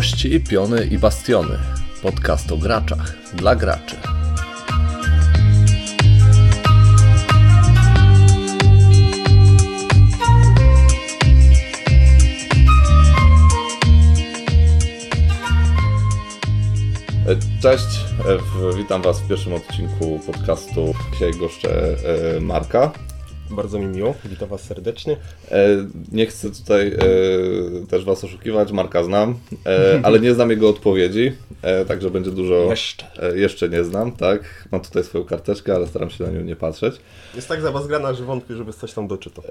Kości, piony i bastiony. Podcast o graczach dla graczy. E, Cześć, e, witam Was w pierwszym odcinku podcastu. Dzisiaj goszczę e, Marka. Bardzo mi miło, witam Was serdecznie. E, Nie chcę tutaj e, też Was oszukiwać, Marka znam, e, ale nie znam jego odpowiedzi, e, także będzie dużo... Jeszcze. E, Jeszcze nie znam, tak. Mam tutaj swoją karteczkę, ale staram się na nią nie patrzeć. Jest tak za Was grana, że wątpię, żeby coś tam doczytał.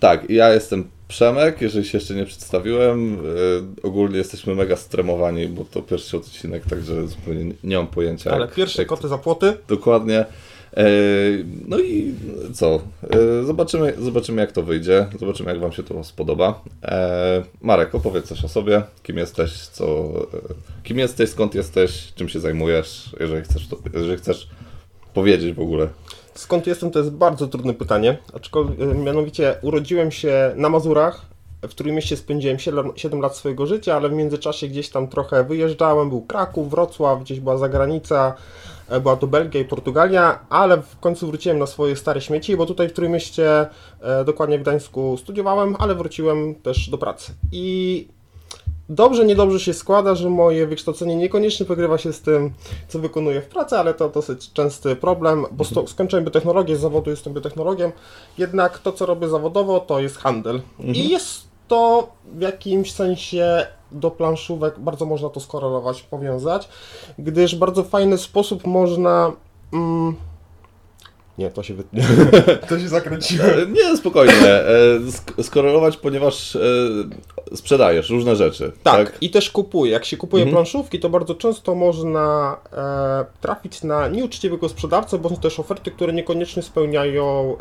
Tak, ja jestem Przemek, jeżeli się jeszcze nie przedstawiłem. E, ogólnie jesteśmy mega stremowani, bo to pierwszy odcinek, także zupełnie nie- nie mam pojęcia. Ale jak- pierwsze jak- koty za płoty. Dokładnie. E, No i co? E, Zobaczymy, zobaczymy jak to wyjdzie. Zobaczymy jak Wam się to spodoba. E, Marek, opowiedz coś o sobie. Kim jesteś, co, kim jesteś, skąd jesteś, czym się zajmujesz, jeżeli chcesz, to, jeżeli chcesz powiedzieć w ogóle. Skąd jestem, to jest bardzo trudne pytanie. Aczkolwiek, mianowicie urodziłem się na Mazurach. W Trójmieście spędziłem 7, 7 lat swojego życia, ale w międzyczasie gdzieś tam trochę wyjeżdżałem. Był Kraków, Wrocław, gdzieś była zagranica. E, Była to Belgia i Portugalia, ale w końcu wróciłem na swoje stare śmieci, bo tutaj w Trójmieście, e, dokładnie w Gdańsku, studiowałem, ale wróciłem też do pracy. I Dobrze, niedobrze się składa, że moje wykształcenie niekoniecznie pokrywa się z tym, co wykonuję w pracy, ale to dosyć częsty problem, bo sto, skończyłem biotechnologię, z zawodu jestem biotechnologiem, jednak to, co robię zawodowo, to jest handel. I jest to w jakimś sensie do planszówek, bardzo można to skorelować, powiązać, gdyż w bardzo fajny sposób można... Mm, nie, to się wytnie. to się zakręciło. E, Nie, spokojnie. E, sk- Skorelować, ponieważ e, sprzedajesz różne rzeczy. Tak, i też kupuję. Jak się kupuje Mhm. planszówki, to bardzo często można trafić na nieuczciwego sprzedawcę, bo są też oferty, które niekoniecznie spełniają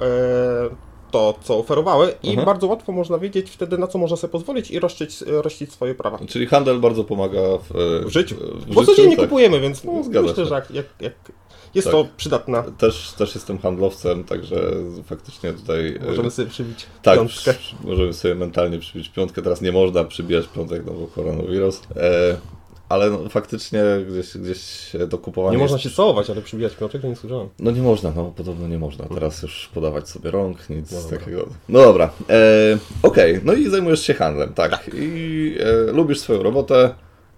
to, co oferowały i Mhm. bardzo łatwo można wiedzieć wtedy, na co można sobie pozwolić i roszczyć, rościć swoje prawa. Czyli handel bardzo pomaga w, W życiu. w Bo codziennie tak. kupujemy, więc No, zgadza myślę, się. że jak, jak, jak jest Tak. to przydatne. Też, też jestem handlowcem, także faktycznie tutaj. e, Możemy sobie przybić tak, piątkę. przy- możemy sobie mentalnie przybić piątkę. Teraz nie można przybijać piątek, no bo koronawirus. E, ale no, faktycznie gdzieś, gdzieś to kupowanie. Nie można się całować, ale przybijać piątek to nie słyszałem. No nie można, no podobno nie można. Teraz już podawać sobie rąk, nic No takiego. No dobra. E, Okej, no i zajmujesz się handlem, tak. I e, lubisz swoją robotę.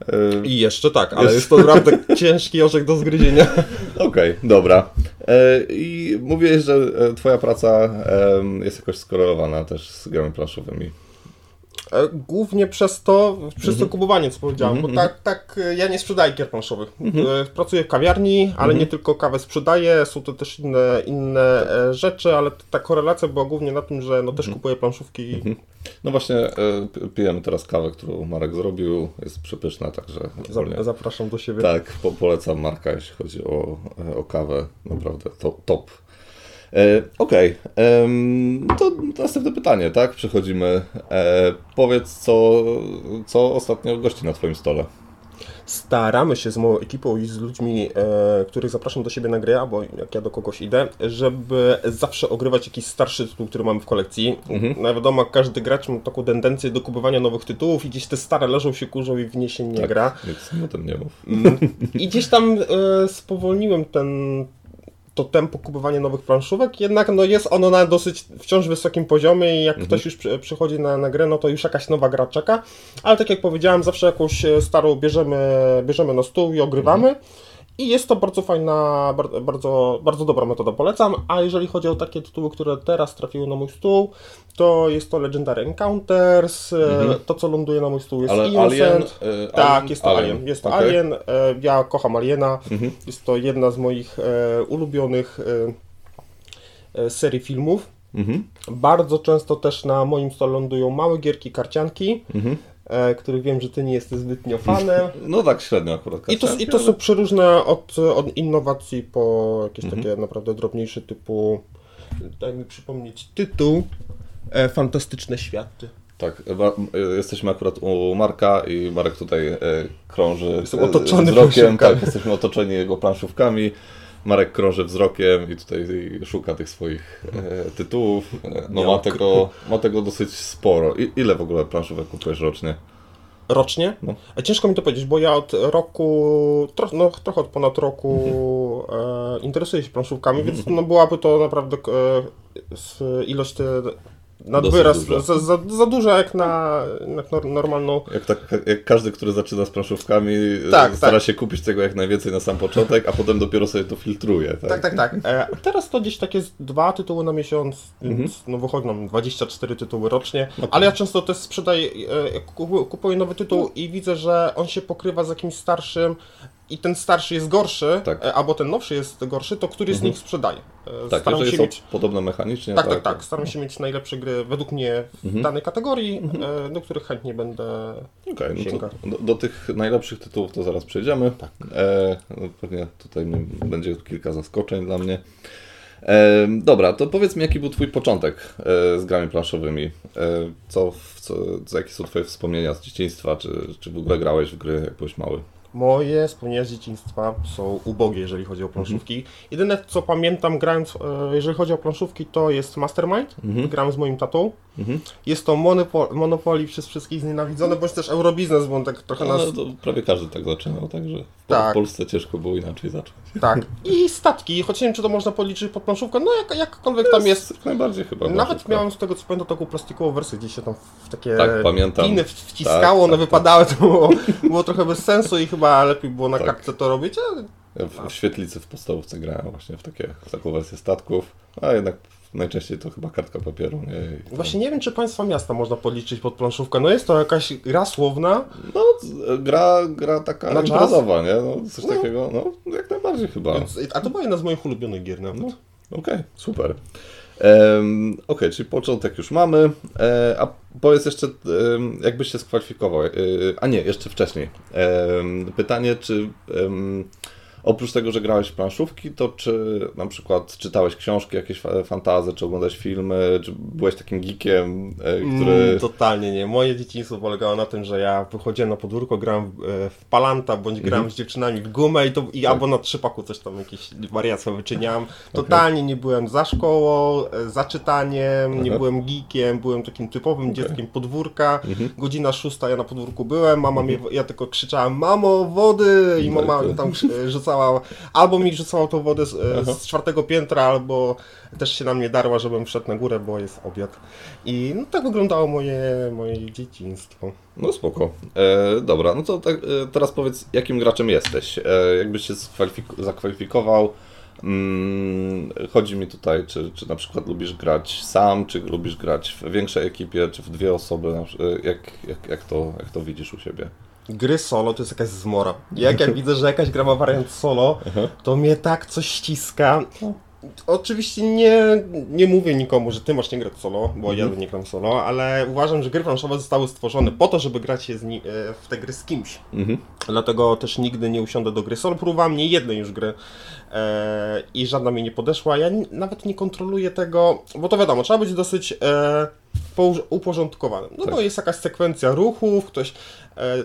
E, I jeszcze tak, ale Jest- jest to naprawdę ciężki orzech do zgryzienia. Okej, dobra. E, I mówiłeś, że e, twoja praca jest jakoś skorelowana też z grami planszowymi. E, Głównie przez to, przez Mhm. to kupowanie, co powiedziałem, bo tak, tak, e, ja nie sprzedaję gier planszowych. Mhm. E, Pracuję w kawiarni, ale nie tylko kawę sprzedaję, są to też inne, inne rzeczy, ale ta korelacja była głównie na tym, że no Mhm. też kupuję planszówki. No właśnie, pijemy teraz kawę, którą Marek zrobił. Jest przepyszna, także ogólnie- Za, zapraszam do siebie. Tak, po, polecam Marka, jeśli chodzi o, o kawę. Naprawdę to, top. E, Okej, em, to następne pytanie, tak? Przechodzimy. E, powiedz, co, co ostatnio gości na Twoim stole. Staramy się z moją ekipą i z ludźmi, e, których zapraszam do siebie na gry, albo jak ja do kogoś idę, żeby zawsze ogrywać jakiś starszy tytuł, który mamy w kolekcji. No wiadomo, każdy gracz ma taką tendencję do kupowania nowych tytułów i gdzieś te stare leżą się kurzą i w nie się nie gra. Nic o tym nie mów. I gdzieś tam e, spowolniłem ten, to tempo kupowania nowych planszówek, jednak no jest ono na dosyć wciąż wysokim poziomie i jak ktoś już przy, przychodzi na, na grę, no to już jakaś nowa gra czeka, ale tak jak powiedziałem, zawsze jakąś e, starą bierzemy, bierzemy na stół i ogrywamy. I jest to bardzo fajna, bar- bardzo, bardzo dobra metoda, polecam. A jeżeli chodzi o takie tytuły, które teraz trafiły na mój stół, to jest to Legendary Encounters, e, to co ląduje na mój stół jest Ale Innocent. Alien, e, tak, Alien? jest to Alien. Alien. Jest to Okej. Alien. E, ja kocham Aliena. Jest to jedna z moich ulubionych serii filmów. Mhm. Bardzo często też na moim stole lądują małe gierki, karcianki, Mhm. E, których wiem, że ty nie jesteś zbytnio fanem. No tak, średnio akurat. I to, I to są przeróżne od, od innowacji po jakieś Mhm. takie naprawdę drobniejsze typu, daj mi przypomnieć tytuł, e, Fantastyczne Światy. Tak, e, jesteśmy akurat u Marka i Marek tutaj krąży Jestem e, otoczony wzrokiem. Tak, jesteśmy otoczeni jego planszówkami. Marek krąży wzrokiem i tutaj szuka tych swoich e, tytułów. E, no ma tego, ma tego dosyć sporo. I, ile w ogóle planszówek kupujesz rocznie? Rocznie? No. E, Ciężko mi to powiedzieć, bo ja od roku, no, trochę od ponad roku e, interesuję się planszówkami, więc no, byłaby to naprawdę e, ilość te, nad wyraz duża. za, za, za duża jak na jak nor- normalną. Jak, tak, jak każdy, który zaczyna z planszówkami, Tak, stara tak. się kupić tego jak najwięcej na sam początek, a potem dopiero sobie to filtruje. Tak, Tak, tak, tak. E, teraz to gdzieś takie dwa tytuły na miesiąc, więc no wychodzą nam 24 tytuły rocznie, ale ja często też sprzedaję, e, kupuję, kupuję nowy tytuł i widzę, że on się pokrywa z jakimś starszym i ten starszy jest gorszy, Tak. e, albo ten nowszy jest gorszy, to który z nich sprzedaję. E, Tak, staram jeżeli się są mieć... podobne mechanicznie. Tak, tak, tak. Staram się mieć najlepsze gry według mnie w Mhm. danej kategorii, e, do których chętnie będę. Okej, no do, do tych najlepszych tytułów to zaraz przejdziemy. Tak. E, no pewnie tutaj będzie kilka zaskoczeń dla mnie. E, dobra, to powiedz mi, jaki był Twój początek e, z grami planszowymi? Co, co, co, jakie są Twoje wspomnienia z dzieciństwa? Czy, czy w ogóle grałeś w gry, jak byłeś mały? Moje wspomnienia z dzieciństwa są ubogie, jeżeli chodzi o planszówki. Jedyne, co pamiętam grając, e, jeżeli chodzi o planszówki, to jest Mastermind. Gram z moim tatą. Mhm. Jest to Monopo- Monopoly przez wszystkich znienawidzone, bądź też Eurobiznes, bo on tak trochę No, nas... to prawie każdy tak zaczynał, także w, Tak. Polsce ciężko było inaczej zacząć. Tak. I statki, choć nie wiem, czy to można policzyć pod planszówkę, no jak, jakkolwiek tam jest. Najbardziej chyba. Nawet miałem z tego co pamiętam taką plastikową wersję, gdzie się tam w takie Tak, pamiętam. piny wciskało, Tak, one tak, wypadały, to było, było trochę bez sensu i chyba lepiej było na Tak. kartce to robić, ale w, w świetlicy w podstawówce grałem właśnie w, takie, w taką wersję statków, a jednak najczęściej to chyba kartka papieru. Nie? Właśnie nie wiem, czy państwa miasta można policzyć pod planszówkę. No jest to jakaś gra słowna. No, gra, gra taka Na imprezowa, nie? No, coś No. takiego, no jak najbardziej chyba. Więc, a to była jedna z moich ulubionych gier nawet. No, Okej, super. Em, Okej, czyli początek już mamy. E, a powiedz jeszcze, em, jakbyś się skwalifikował. E, a nie, jeszcze wcześniej. Em, pytanie, czy em, oprócz tego, że grałeś w planszówki, to czy na przykład czytałeś książki, jakieś fa- fantazy, czy oglądałeś filmy, czy byłeś takim geekiem, e, który... Mm, totalnie nie. Moje dzieciństwo polegało na tym, że ja wychodziłem na podwórko, grałem w, e, w palanta, bądź grałem Mhm. z dziewczynami w gumę i, to, i Tak. albo na trzypaku coś tam jakieś wariactwa wyczyniałem. Totalnie nie byłem za szkołą, e, za czytaniem, nie Aha. byłem geekiem, byłem takim typowym dzieckiem podwórka. Mhm. Godzina szósta, ja na podwórku byłem, mama mnie, ja tylko krzyczałem, mamo, wody! I mama tam e, rzucała, albo mi rzucała tą wodę z, e, z czwartego piętra, albo też się na mnie darła, żebym wszedł na górę, bo jest obiad. I no, tak wyglądało moje, moje dzieciństwo. No spoko. E, dobra, no to tak, e, teraz powiedz, jakim graczem jesteś? E, jakbyś się zakwalifikował, mm, chodzi mi tutaj, czy, czy na przykład lubisz grać sam, czy lubisz grać w większej ekipie, czy w dwie osoby, jak, jak, jak, to, jak to widzisz u siebie? Gry solo to jest jakaś zmora. Jak ja widzę, że jakaś gra ma wariant solo, to mnie tak coś ściska. Oczywiście nie, nie mówię nikomu, że ty masz nie grać solo, bo ja nie gram solo, ale uważam, że gry planszowe zostały stworzone po to, żeby grać się z ni- e, w te gry z kimś. Mhm. Dlatego też nigdy nie usiądę do gry solo. Próbowałem nie jednej już gry e, i żadna mi nie podeszła. Ja nawet nie kontroluję tego, bo to wiadomo, trzeba być dosyć e, uporządkowanym. No Tak. bo jest jakaś sekwencja ruchów, ktoś,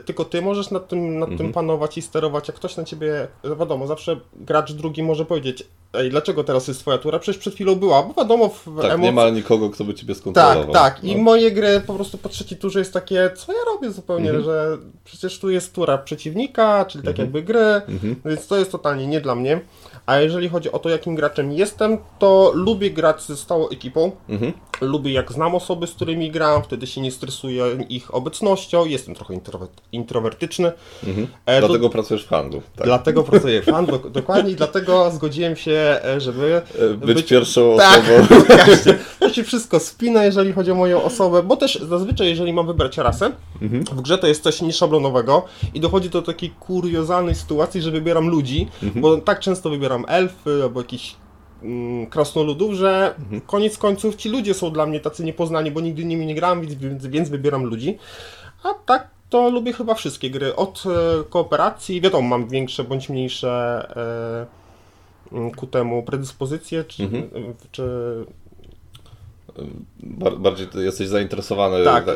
tylko ty możesz nad tym, nad Mhm. tym panować i sterować, jak ktoś na ciebie, wiadomo, zawsze gracz drugi może powiedzieć, ej, dlaczego teraz jest twoja tura? Przecież przed chwilą była, bo wiadomo w Tak, emocji... nie ma nikogo, kto by ciebie skontrolował. Tak, tak. I No. moje gry po prostu po trzeciej turze jest takie, co ja robię zupełnie, Mhm. że przecież tu jest tura przeciwnika, czyli tak jakby gry, Mhm. więc to jest totalnie nie dla mnie. A jeżeli chodzi o to, jakim graczem jestem, to lubię grać ze stałą ekipą. Mhm. Lubię jak znam osoby, z którymi gram, wtedy się nie stresuję ich obecnością. Jestem trochę intrower- introwertyczny. Mhm. E, Dlatego pracujesz w handlu. Tak. Dlatego pracuję w fan, dok- dokładnie dlatego zgodziłem się, e, żeby E, Być, być- pierwszą tak, osobą. To się wszystko spina, jeżeli chodzi o moją osobę, bo też zazwyczaj, jeżeli mam wybrać rasę, Mhm. w grze to jest coś nieszablonowego i dochodzi do takiej kuriozalnej sytuacji, że wybieram ludzi, Mhm. bo tak często wybieram elfy albo jakichś mm, krasnoludów, że Mhm. koniec końców ci ludzie są dla mnie tacy niepoznani, bo nigdy nimi nie grałem, więc, więc, wybieram ludzi. A tak to lubię chyba wszystkie gry. Od e, kooperacji, wiadomo, mam większe bądź mniejsze e, ku temu predyspozycje, czy, Mhm. czy bardziej jesteś zainteresowany Tak. e,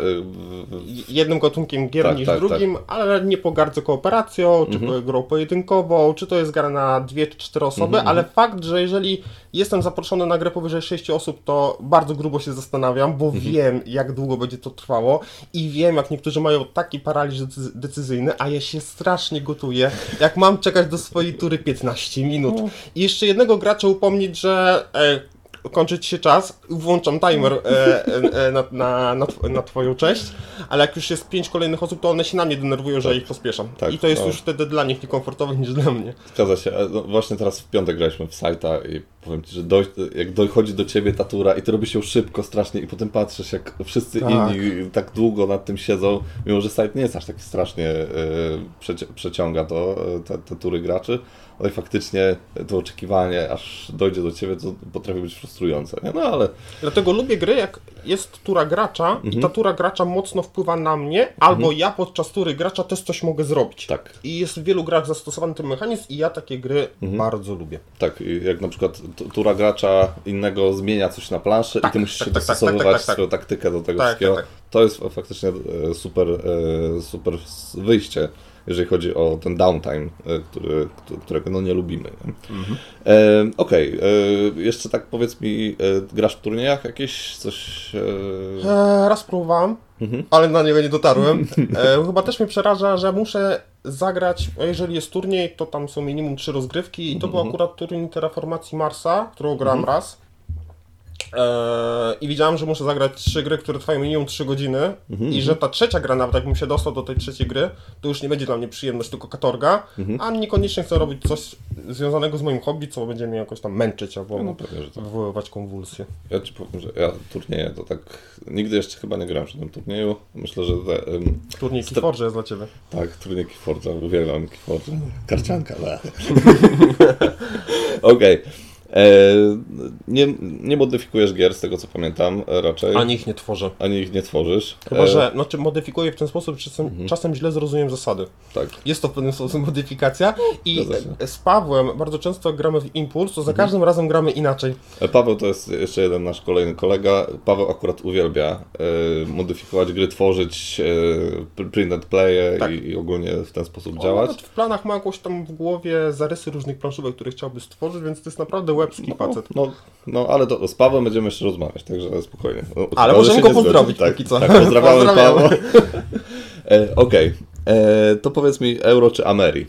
jednym gatunkiem gier Tak, niż tak, drugim, ale nie pogardzę kooperacją, czy Mhm. grą pojedynkową, czy to jest gra na dwie czy cztery osoby, Mhm, ale fakt, że jeżeli jestem zaproszony na grę powyżej sześciu osób, to bardzo grubo się zastanawiam, bo Mhm. wiem, jak długo będzie to trwało i wiem, jak niektórzy mają taki paraliż decy- decyzyjny, a ja się strasznie gotuję, jak mam czekać do swojej tury 15 minut. I jeszcze jednego gracza upomnieć, że e, kończyć się czas, włączam timer e, e, e, na, na, na, na twoją cześć, ale jak już jest pięć kolejnych osób, to one się na mnie denerwują, że ja ich pospieszam. Tak, I to jest no. już wtedy dla nich niekomfortowe niż dla mnie. Zgadza się. E, No, właśnie teraz w piątek graliśmy w sajta i powiem Ci, że doj, jak dochodzi do Ciebie ta tura i Ty robisz ją szybko strasznie i potem patrzysz jak wszyscy Tak. inni tak długo nad tym siedzą, mimo że sajt nie jest aż taki strasznie e, przeci przeciąga to, te, te tury graczy, ale faktycznie to oczekiwanie aż dojdzie do Ciebie to potrafi być frustrujące. Nie? No ale Dlatego lubię gry, jak jest tura gracza Mhm. i ta tura gracza mocno wpływa na mnie, albo ja podczas tury gracza też coś mogę zrobić. tak, I jest w wielu grach zastosowany ten mechanizm i ja takie gry Mhm. bardzo lubię. tak, i jak na przykład tura gracza innego zmienia coś na planszy Tak, i Ty musisz tak, się tak, tak, dostosowywać tak, tak, tak. swoją taktykę do tego wszystkiego. To jest faktycznie e, super, e, super wyjście, jeżeli chodzi o ten downtime, e, który, któ- którego no nie lubimy. nie? Mhm. E, Okej, e, jeszcze tak powiedz mi, e, grasz w turniejach jakieś coś? E, raz próbowałem, Mhm. ale na niego nie dotarłem. E, chyba też mnie przeraża, że muszę zagrać, jeżeli jest turniej, to tam są minimum trzy rozgrywki i to był akurat turniej Terraformacji Marsa, którą grałem raz. E, I widziałem, że muszę zagrać trzy gry, które trwają minimum 3 godziny i że ta trzecia gra, nawet jakbym się dostał do tej trzeciej gry, to już nie będzie dla mnie przyjemność, tylko katorga, a niekoniecznie chcę robić coś związanego z moim hobby, co będzie mnie jakoś tam męczyć albo No pewnie, tak. wywoływać konwulsje. Ja ci powiem, że ja turnieje to tak nigdy jeszcze chyba nie grałem w żadnym turnieju. Myślę, że te, em, Turniej jest dla Ciebie. Tak, turniej Keyforge'a, uwielbiam Keyforge'a. Karcianka. Okej. E, Nie, nie modyfikujesz gier, z tego co pamiętam, e, raczej. Ani ich nie tworzę. Ani ich nie tworzysz. Chyba, E, że znaczy modyfikuję w ten sposób, że czasem, Mhm. czasem źle zrozumiem zasady. Tak. Jest to w pewien sposób modyfikacja i się. e, z Pawłem bardzo często gramy w Impuls, to za Mhm. każdym razem gramy inaczej. E, Paweł to jest jeszcze jeden nasz kolejny kolega. Paweł akurat uwielbia e, modyfikować gry, tworzyć e, print and play Tak. i, i ogólnie w ten sposób On działać. nawet w planach ma jakoś tam w głowie zarysy różnych planszówek, które chciałby stworzyć, więc to jest naprawdę łebski facet. No, no, ale to z Pawłem będziemy jeszcze rozmawiać, także spokojnie. No, Ale możemy go pozdrowić tak, póki co. Tak, pozdrawiamy. Pawła. e, Okej, e, to powiedz mi euro czy Ameri?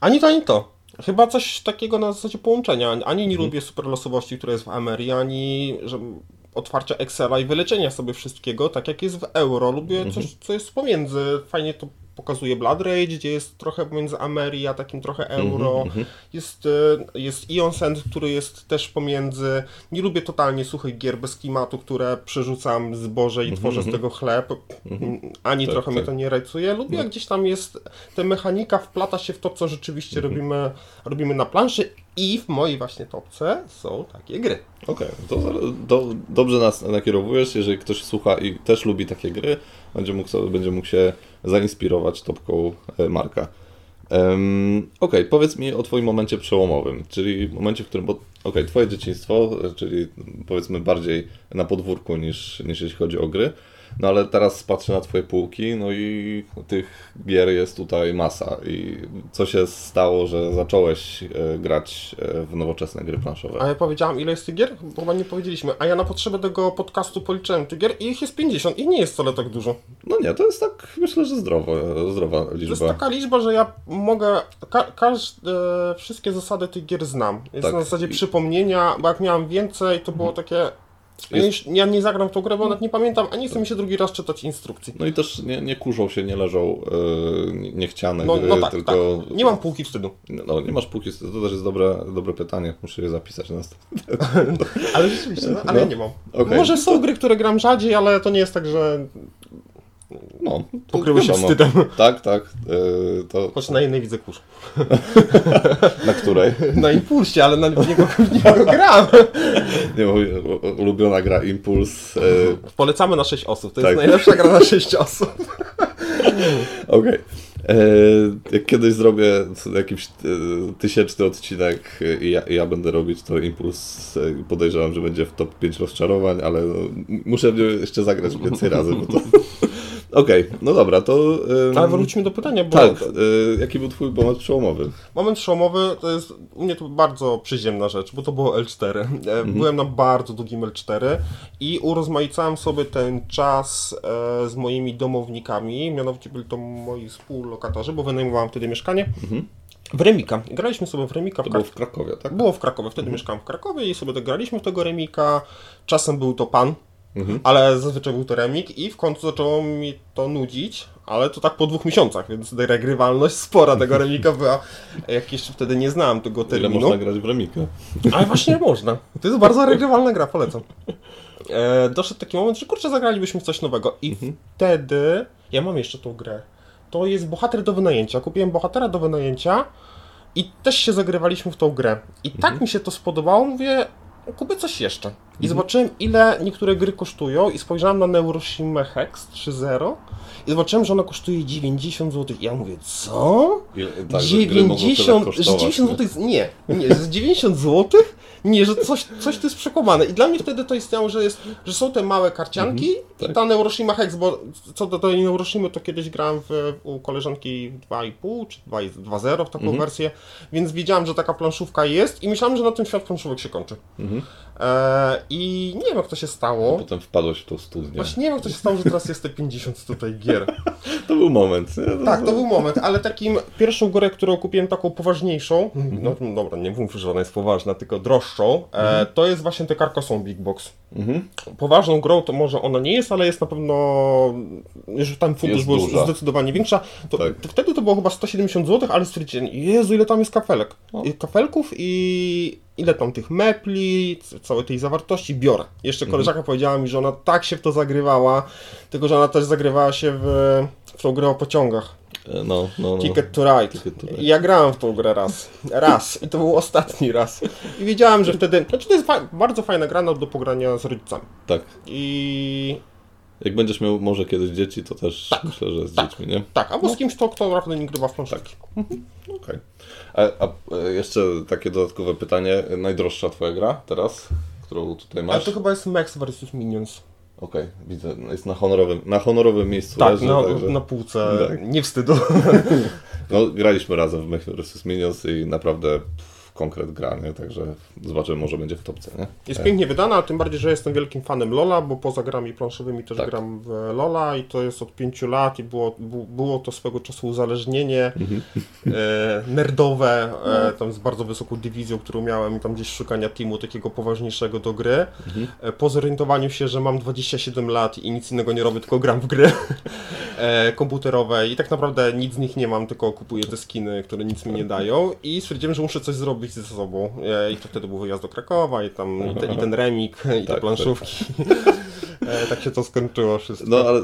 Ani to, ani to. Chyba coś takiego na zasadzie połączenia. Ani nie Mhm. lubię super losowości, która jest w Amerii, ani że otwarcia Excela i wyleczenia sobie wszystkiego, tak jak jest w euro. Lubię Mhm. coś, co jest pomiędzy. Fajnie to pokazuje Blood Rage, gdzie jest trochę pomiędzy Amerii, a takim trochę Mhm, euro. Jest, e, jest Ion Sand, który jest też pomiędzy. Nie lubię totalnie suchych gier bez klimatu, które przerzucam zboże i tworzę z tego chleb. Ani Tak, trochę mnie tak. to nie rajcuje. Lubię, jak gdzieś tam jest ta mechanika wplata się w to, co rzeczywiście robimy, robimy na planszy i w mojej właśnie topce są takie gry. Okej, to, to dobrze nas nakierowujesz, jeżeli ktoś słucha i też lubi takie gry, będzie mógł, sobie, będzie mógł się zainspirować topką e, Marka. Um, Okej, powiedz mi o Twoim momencie przełomowym, czyli momencie, w którym, bo okej, Twoje dzieciństwo, e, czyli powiedzmy bardziej na podwórku niż, niż jeśli chodzi o gry, no ale teraz patrzę na Twoje półki, no i tych gier jest tutaj masa i co się stało, że zacząłeś e, grać e, w nowoczesne gry planszowe? A ja powiedziałam, ile jest tych gier? Bo chyba nie powiedzieliśmy. A ja na potrzeby tego podcastu policzyłem tych gier i ich jest 50 i nie jest wcale tak dużo. No nie, to jest tak, myślę, że zdrowo, zdrowa To jest liczba. taka liczba, że ja mogę. Ka każde, wszystkie zasady tych gier znam. Jest Tak. na zasadzie I- przypomnienia, bo jak miałem więcej, to było takie. Ja, Jest- nie, ja nie zagram w tą grę, bo nawet nie pamiętam, a nie chce mi się drugi raz czytać instrukcji. No i też nie, nie kurzą się, nie leżą yy, nie- niechciane No, gry, no tak, tylko... tak. Nie mam półki wstydu. No, nie masz półki, to też jest dobre, dobre pytanie, muszę je zapisać na następny. Ale rzeczywiście, no, ale No. ja nie mam. Okej. Może są gry, które gram rzadziej, ale to nie jest tak, że No, pokryły się wiadomo. wstydem. Tak, tak, yy, to Choć na jednej widzę kurz. na której? Na impulsie, ale na niego, niego gram. Nie, mówię, ulubiona gra Impuls. Yy, Polecamy na 6 osób. To Tak. jest najlepsza gra na 6 osób. Okej. E, jak kiedyś zrobię jakiś tysięczny odcinek i ja, ja, będę robić, to Impuls podejrzewam, że będzie w top 5 rozczarowań, ale no, muszę jeszcze zagrać więcej razy, bo to... Okej, okay, no dobra, to... Um, Ale wróćmy do pytania, bo... Tak, y, jaki był twój moment przełomowy? Moment przełomowy to jest u mnie to bardzo przyziemna rzecz, bo to było L4. Mhm. Byłem na bardzo długim L4 i urozmaicałem sobie ten czas e, z moimi domownikami, mianowicie byli to moi współlokatorzy, bo wynajmowałem wtedy mieszkanie. Mhm. W Remika. Graliśmy sobie w Remika. To w było w Krakowie, tak? Było w Krakowie. Wtedy mhm. mieszkałem w Krakowie i sobie graliśmy w tego Remika. Czasem był to pan, Mhm. Ale zazwyczaj był to remik i w końcu zaczęło mi to nudzić, ale to tak po dwóch miesiącach, więc regrywalność spora tego remika była, jak jeszcze wtedy nie znałem tego terminu. Ile można grać w remika? Ale właśnie można. To jest bardzo regrywalna gra, polecam. E, doszedł taki moment, że kurczę, zagralibyśmy coś nowego i mhm. wtedy, ja mam jeszcze tą grę, to jest bohater do wynajęcia. Kupiłem bohatera do wynajęcia i też się zagrywaliśmy w tą grę. I tak mhm. tak mi się to spodobało, mówię, kupię coś jeszcze. I mhm. zobaczyłem, ile niektóre gry kosztują i spojrzałem na Neuroshima Hex 3.0 i zobaczyłem, że ona kosztuje 90 zł. I ja mówię, co? tak, 90, że 90 zł nie, nie, z 90 zł? Nie, że coś, coś to jest przekłamane. I dla mnie wtedy to istniało, że, jest, że są te małe karcianki mhm, tak. i ta Neuroshima Hex, bo co do tej Neuroshimy, to kiedyś grałem w, u koleżanki 2,5 czy 2.0 w taką mhm. wersję, więc wiedziałem, że taka planszówka jest i myślałem, że na tym świat planszówek się kończy. Mhm. E, I nie wiem, jak to się stało. A potem wpadłeś w tą studnię. Właśnie nie wiem, jak to się stało, że teraz jest te 50 tutaj gier. to był moment. Nie? Tak, to był moment, ale takim pierwszą grę, którą kupiłem taką poważniejszą, mhm. no dobra, nie mówmy, że ona jest poważna, tylko droższą, e, mhm. to jest właśnie te Carcassonne Big Box. Mhm. Poważną grą to może ona nie jest, ale jest na pewno, jeżeli tam fundusz był zdecydowanie większa, to, tak. to, wtedy to było chyba 170 zł, ale stwierdziłem, Jezu, ile tam jest kafelek. No. Kafelków i ile tam tych mepli, całej tej zawartości biorę. Jeszcze mhm. koleżanka mhm. powiedziała mi, że ona tak się w to zagrywała, tylko że ona też zagrywała się w, w tą grę o pociągach. E, no, no, no. Ticket to Ride. Ticket to ride. Ja grałem w tą grę raz. Raz. I to był ostatni raz. I wiedziałem, że wtedy... Znaczy to jest fa bardzo fajna gra do pogrania z rodzicami. Tak. I... Jak będziesz miał może kiedyś dzieci, to też tak, myślę, że z tak, dziećmi, nie? Tak, albo no. z kimś, kto, kto naprawdę nie grywa w planszówki. Tak. Mhm. Okej. Okay. A, a, jeszcze takie dodatkowe pytanie. Najdroższa twoja gra teraz, którą tutaj masz? Ale to chyba jest Max vs Minions. Okej, okay, widzę, jest na honorowym, na honorowym miejscu. Tak, leży, na, także... na półce, tak. nie wstydu. No, graliśmy razem w Max vs Minions i naprawdę konkret gra, nie? Także zobaczymy, może będzie w topce, nie? Jest pięknie wydana, tym bardziej, że jestem wielkim fanem Lola, bo poza grami planszowymi też tak. gram w Lola i to jest od pięciu lat i było, było to swego czasu uzależnienie mhm. e, nerdowe, e, tam z bardzo wysoką dywizją, którą miałem i tam gdzieś szukania teamu takiego poważniejszego do gry. Mhm. E, po zorientowaniu się, że mam 27 lat i nic innego nie robię, tylko gram w gry e, komputerowe i tak naprawdę nic z nich nie mam, tylko kupuję te skiny, które nic mi nie dają i stwierdziłem, że muszę coś zrobić robić ze sobą. I to wtedy był wyjazd do Krakowa i tam i, te, i ten remik, i te tak, planszówki. Tak. Tak się to skończyło wszystko. No ale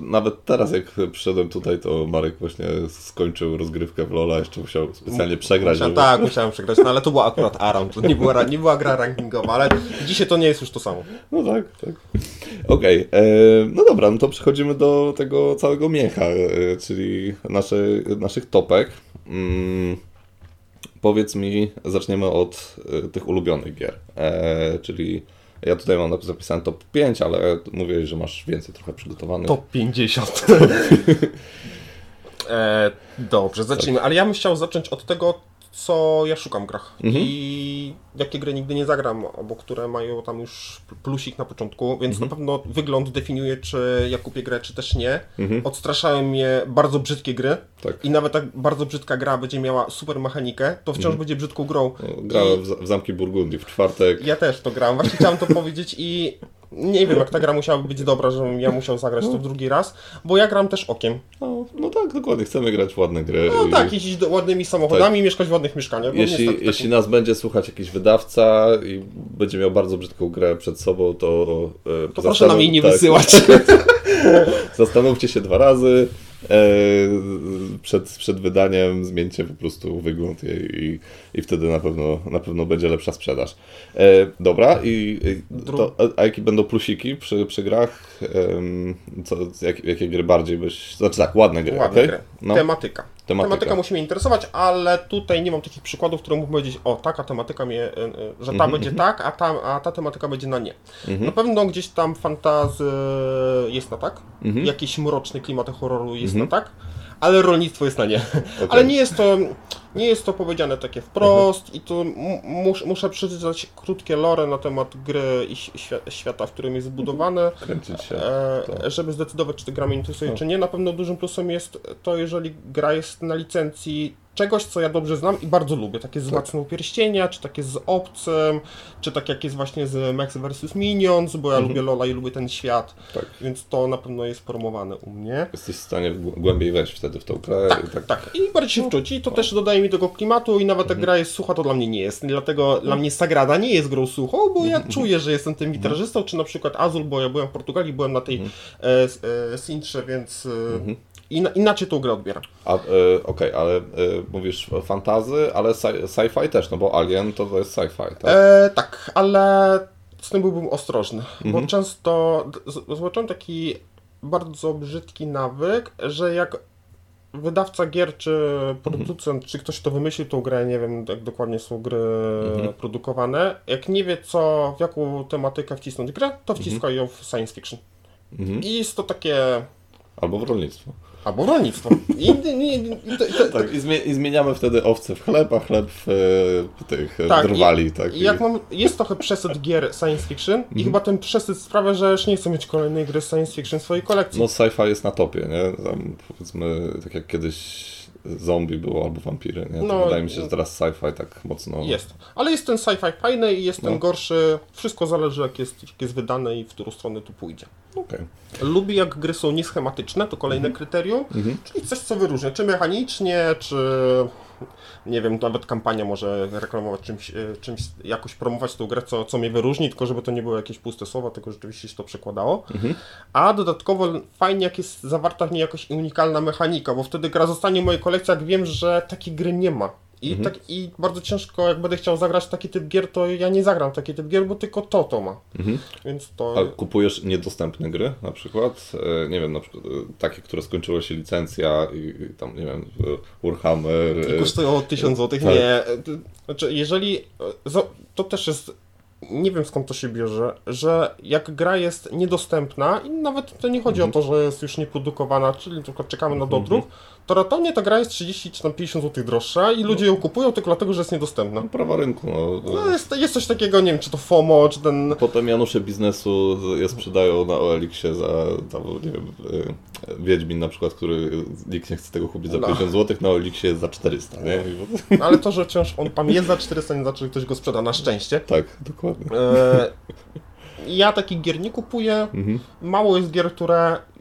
nawet teraz jak przyszedłem tutaj, to Marek właśnie skończył rozgrywkę w Lola, jeszcze musiał specjalnie przegrać. Musiał, żeby... Tak, musiałem przegrać, no ale to była akurat Aram, to nie była, nie była gra rankingowa, ale dzisiaj to nie jest już to samo. No tak, tak. Okej, okay. E, no dobra, no to przechodzimy do tego całego miecha, e, czyli nasze, naszych topek. Mm. Powiedz mi, zaczniemy od y, tych ulubionych gier, e, czyli ja tutaj mam zapisane top 5, ale mówię, że masz więcej trochę przygotowanych. Top 50. e, dobrze, zacznijmy, ale ja bym chciał zacząć od tego, co ja szukam w grach mhm. i jakie gry nigdy nie zagram, albo które mają tam już plusik na początku, więc mhm. na pewno wygląd definiuje, czy ja kupię grę, czy też nie. Mhm. Odstraszają mnie bardzo brzydkie gry tak. i nawet tak bardzo brzydka gra będzie miała super mechanikę, to wciąż mhm. będzie brzydką grą. No, grałem I... w Zamki Burgundii w czwartek. Ja też to grałem, właśnie chciałem to powiedzieć i nie wiem, jak ta gra musiałaby być dobra, żebym ja musiał zagrać to drugi raz, bo ja gram też okiem. No, no tak, dokładnie, chcemy grać w ładne gry. No i... tak, jeździć do, ładnymi samochodami tak. mieszkać w ładnych mieszkaniach. Jeśli, niestety, jeśli nas będzie słuchać jakiś wydawca i będzie miał bardzo brzydką grę przed sobą, to... E, to proszę nam jej nie tak, wysyłać. Zastanówcie się dwa razy. E, przed, przed wydaniem zmieńcie po prostu wygląd jej i, i wtedy na pewno, na pewno będzie lepsza sprzedaż. E, dobra, i, i to, a, jakie będą plusiki przy, przy grach? Co, jak, jakie gry bardziej byś... Znaczy tak, ładne gry, Ładne okej? gry. No. Tematyka. Tematyka. Tematyka musi mnie interesować, ale tutaj nie mam takich przykładów, które mógłbym powiedzieć, o, taka tematyka mnie, e, e, że ta Mhm, będzie tak, a ta, a ta tematyka będzie na nie. Mhm. Na pewno gdzieś tam fantazy jest na tak, Mhm. jakiś mroczny klimat horroru jest na tak, ale rolnictwo jest na nie. Ale nie jest to, nie jest to powiedziane takie wprost i to m- mus, muszę przeczytać krótkie lore na temat gry i świ- świata, w którym jest zbudowane. Kręcić się. E, żeby zdecydować, czy ta gra mnie interesuje, czy nie. Na pewno dużym plusem jest to, jeżeli gra jest na licencji czegoś, co ja dobrze znam i bardzo lubię. Takie z Władcą Pierścienia, czy takie z Obcym, czy tak jak jest właśnie z Max vs. Minions, bo ja lubię Lola i lubię ten świat, Tak. więc to na pewno jest promowane u mnie. Jesteś w stanie głębiej wejść wtedy w tą grę. i tak, Tak, i bardziej się wczuć i to też dodaje mi tego klimatu i nawet ta gra jest sucha, to dla mnie nie jest. Dlatego dla mnie Sagrada nie jest grą suchą, bo ja czuję, że jestem tym gitarzystą, czy na przykład Azul, bo ja byłem w Portugalii, byłem na tej e, e, Sintrze, więc e, ina, inaczej tą grę odbieram. E, Okej, ale e, mówisz fantazy, ale sci- sci-fi też, no bo Alien to, to jest sci-fi, tak? E, tak, ale z tym byłbym ostrożny, bo często zobaczyłem taki bardzo brzydki nawyk, że jak wydawca gier, czy producent, czy ktoś, kto wymyślił tą grę, nie wiem jak dokładnie są gry produkowane, jak nie wie co, w jaką tematykę wcisnąć grę, to wciska ją w science fiction. Mhm. I jest to takie... Albo w rolnictwo. Albo w rolnictwo. I, i, i, to, to, Tak, i, zmie- i zmieniamy wtedy owce w chleb, a chleb w, e, tych Tak, drwali, i, tak? I jak mam, jest trochę przesyt gier science fiction Mhm. i chyba ten przesyt sprawia, że już nie chcę mieć kolejnej gry science fiction w swojej kolekcji. No sci-fi jest na topie, nie? Tam powiedzmy, tak jak kiedyś zombie było albo wampiry, nie? To No, wydaje mi się, że teraz sci-fi tak mocno... Jest. Ale jest ten sci-fi fajny i jest ten No. gorszy. Wszystko zależy jak jest, jak jest wydane i w którą stronę tu pójdzie. Okej. Lubię jak gry są nieschematyczne, to kolejne kryterium, Mhm. czyli coś co wyróżnia, czy mechanicznie, czy nie wiem, nawet kampania może reklamować czymś, e, czymś jakoś promować tą grę, co, co mnie wyróżni, tylko żeby to nie było jakieś puste słowa, tylko rzeczywiście się to przekładało. A dodatkowo fajnie jak jest zawarta w niej jakaś unikalna mechanika, bo wtedy gra zostanie w mojej kolekcji, jak wiem, że takiej gry nie ma. I, tak, I bardzo ciężko, jak będę chciał zagrać taki typ gier, to ja nie zagram taki typ gier, bo tylko to to ma. Więc to... A kupujesz niedostępne gry na przykład? E, Nie wiem, na przykład e, takie, które skończyła się licencja i, i tam, nie wiem, e, Warhammer... I kosztują 1000 zł. tak. Nie. Znaczy, jeżeli. To też jest. Nie wiem skąd to się bierze, że jak gra jest niedostępna i nawet to nie chodzi o to, że jest już nieprodukowana, czyli tylko czekamy na dodruk, to ratownie ta gra jest 30 czy tam 50 zł droższa i ludzie ją kupują tylko dlatego, że jest niedostępna. Prawa rynku, no. No jest, jest coś takiego, nie wiem, czy to FOMO, czy ten... Potem Janusze biznesu je sprzedają na OLX-ie za, tam, nie wiem, e, Wiedźmin na przykład, który nikt nie chce tego kupić za No. 50 zł, na OLX-ie jest za 400, nie? I, No ale to, że wciąż on tam jest za 400, nie znaczy, że ktoś go sprzeda, na szczęście. tak, dokładnie. E, ja takich gier nie kupuję. Mhm. Mało jest gier, które, któ-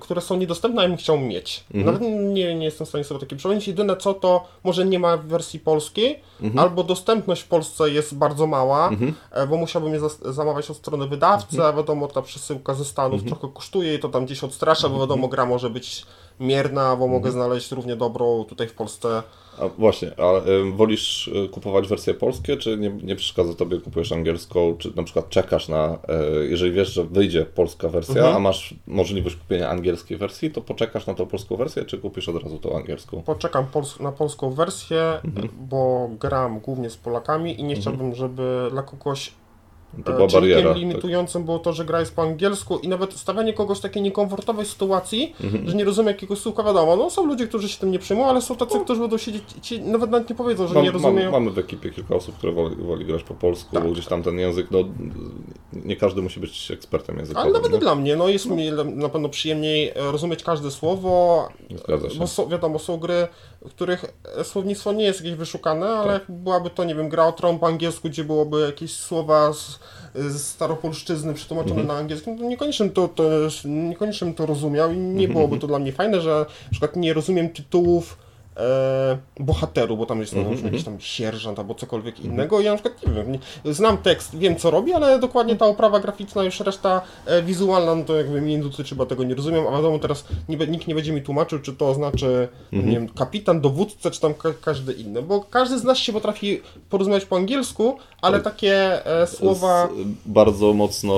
które są niedostępne, a ja bym chciał mieć. Mhm. Nawet nie, nie jestem w stanie sobie takie przypomnieć. Jedyne co to może nie ma w wersji polskiej, Mhm. albo dostępność w Polsce jest bardzo mała, e, bo musiałbym je zamawiać od strony wydawcy, Mhm. a wiadomo, ta przesyłka ze Stanów trochę kosztuje i to tam gdzieś odstrasza, bo wiadomo, gra może być mierna, bo Mhm. mogę znaleźć równie dobrą tutaj w Polsce. A właśnie, a wolisz e, kupować wersje polskie, czy nie, nie przeszkadza tobie, kupujesz angielską, czy na przykład czekasz na, e, jeżeli wiesz, że wyjdzie polska wersja, Mhm. a masz możliwość kupienia angielskiej wersji, to poczekasz na tą polską wersję, czy kupisz od razu tą angielską? Poczekam pols- na polską wersję, Mhm. bo gram głównie z Polakami i nie chciałbym, żeby dla kogoś To była bariera. Tak. limitującym było to, że gra jest po angielsku i nawet stawianie kogoś w takiej niekomfortowej sytuacji, Mhm. że nie rozumie jakiegoś słówka, wiadomo, no są ludzie, którzy się tym nie przejmują, ale są tacy, którzy będą siedzieć, ci nawet nawet nie powiedzą, że Mam, nie rozumieją. Mam, mamy w ekipie kilka osób, które woli, woli grać po polsku, Tak. bo gdzieś tam ten język, no nie każdy musi być ekspertem językowym. Ale nawet dla mnie, no jest mi na pewno przyjemniej e, rozumieć każde słowo, Zgadza się. bo są, wiadomo, są gry, których e, słownictwo nie jest jakieś wyszukane, ale jak byłaby to, nie wiem, gra o tron po angielsku, gdzie byłoby jakieś słowa z, z staropolszczyzny przetłumaczone na angielski, no to niekoniecznie to, to, niekoniecznie to rozumiał i nie byłoby to dla mnie fajne, że na przykład nie rozumiem tytułów e, bohateru, bo tam jest mm -hmm. jakiś tam sierżant albo cokolwiek innego. I ja na przykład nie wiem, nie, znam tekst, wiem co robi, ale dokładnie ta oprawa graficzna, już reszta e, wizualna, no to jakby mnie dotyczy, bo tego nie rozumiem, a wiadomo teraz nie, nikt nie będzie mi tłumaczył, czy to znaczy, mm -hmm. nie wiem, kapitan, dowódca, czy tam ka każdy inny, bo każdy z nas się potrafi porozumieć po angielsku, ale tak. takie e, słowa... bardzo mocno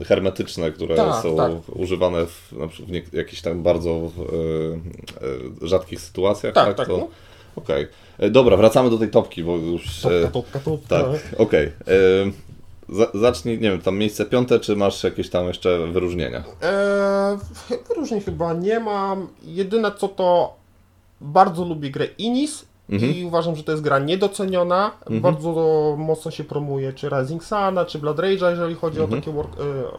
e, hermetyczne, które tak, są tak. używane w, w jakichś tam bardzo e, e, rzadkich sytuacjach. Tak, tak. tak to... no. Okej. Okay. Dobra, wracamy do tej topki, bo już... Topka, topka, topka. Tak, okej. Okay. Zacznij, nie wiem, tam miejsce piąte, czy masz jakieś tam jeszcze wyróżnienia? Eee, wyróżnień chyba nie mam. Jedyne co to bardzo lubię grę Inis Mhm. I uważam, że to jest gra niedoceniona. Mhm. Bardzo mocno się promuje czy Rising Suna, czy Blood Rage'a, jeżeli chodzi mhm. o takie work,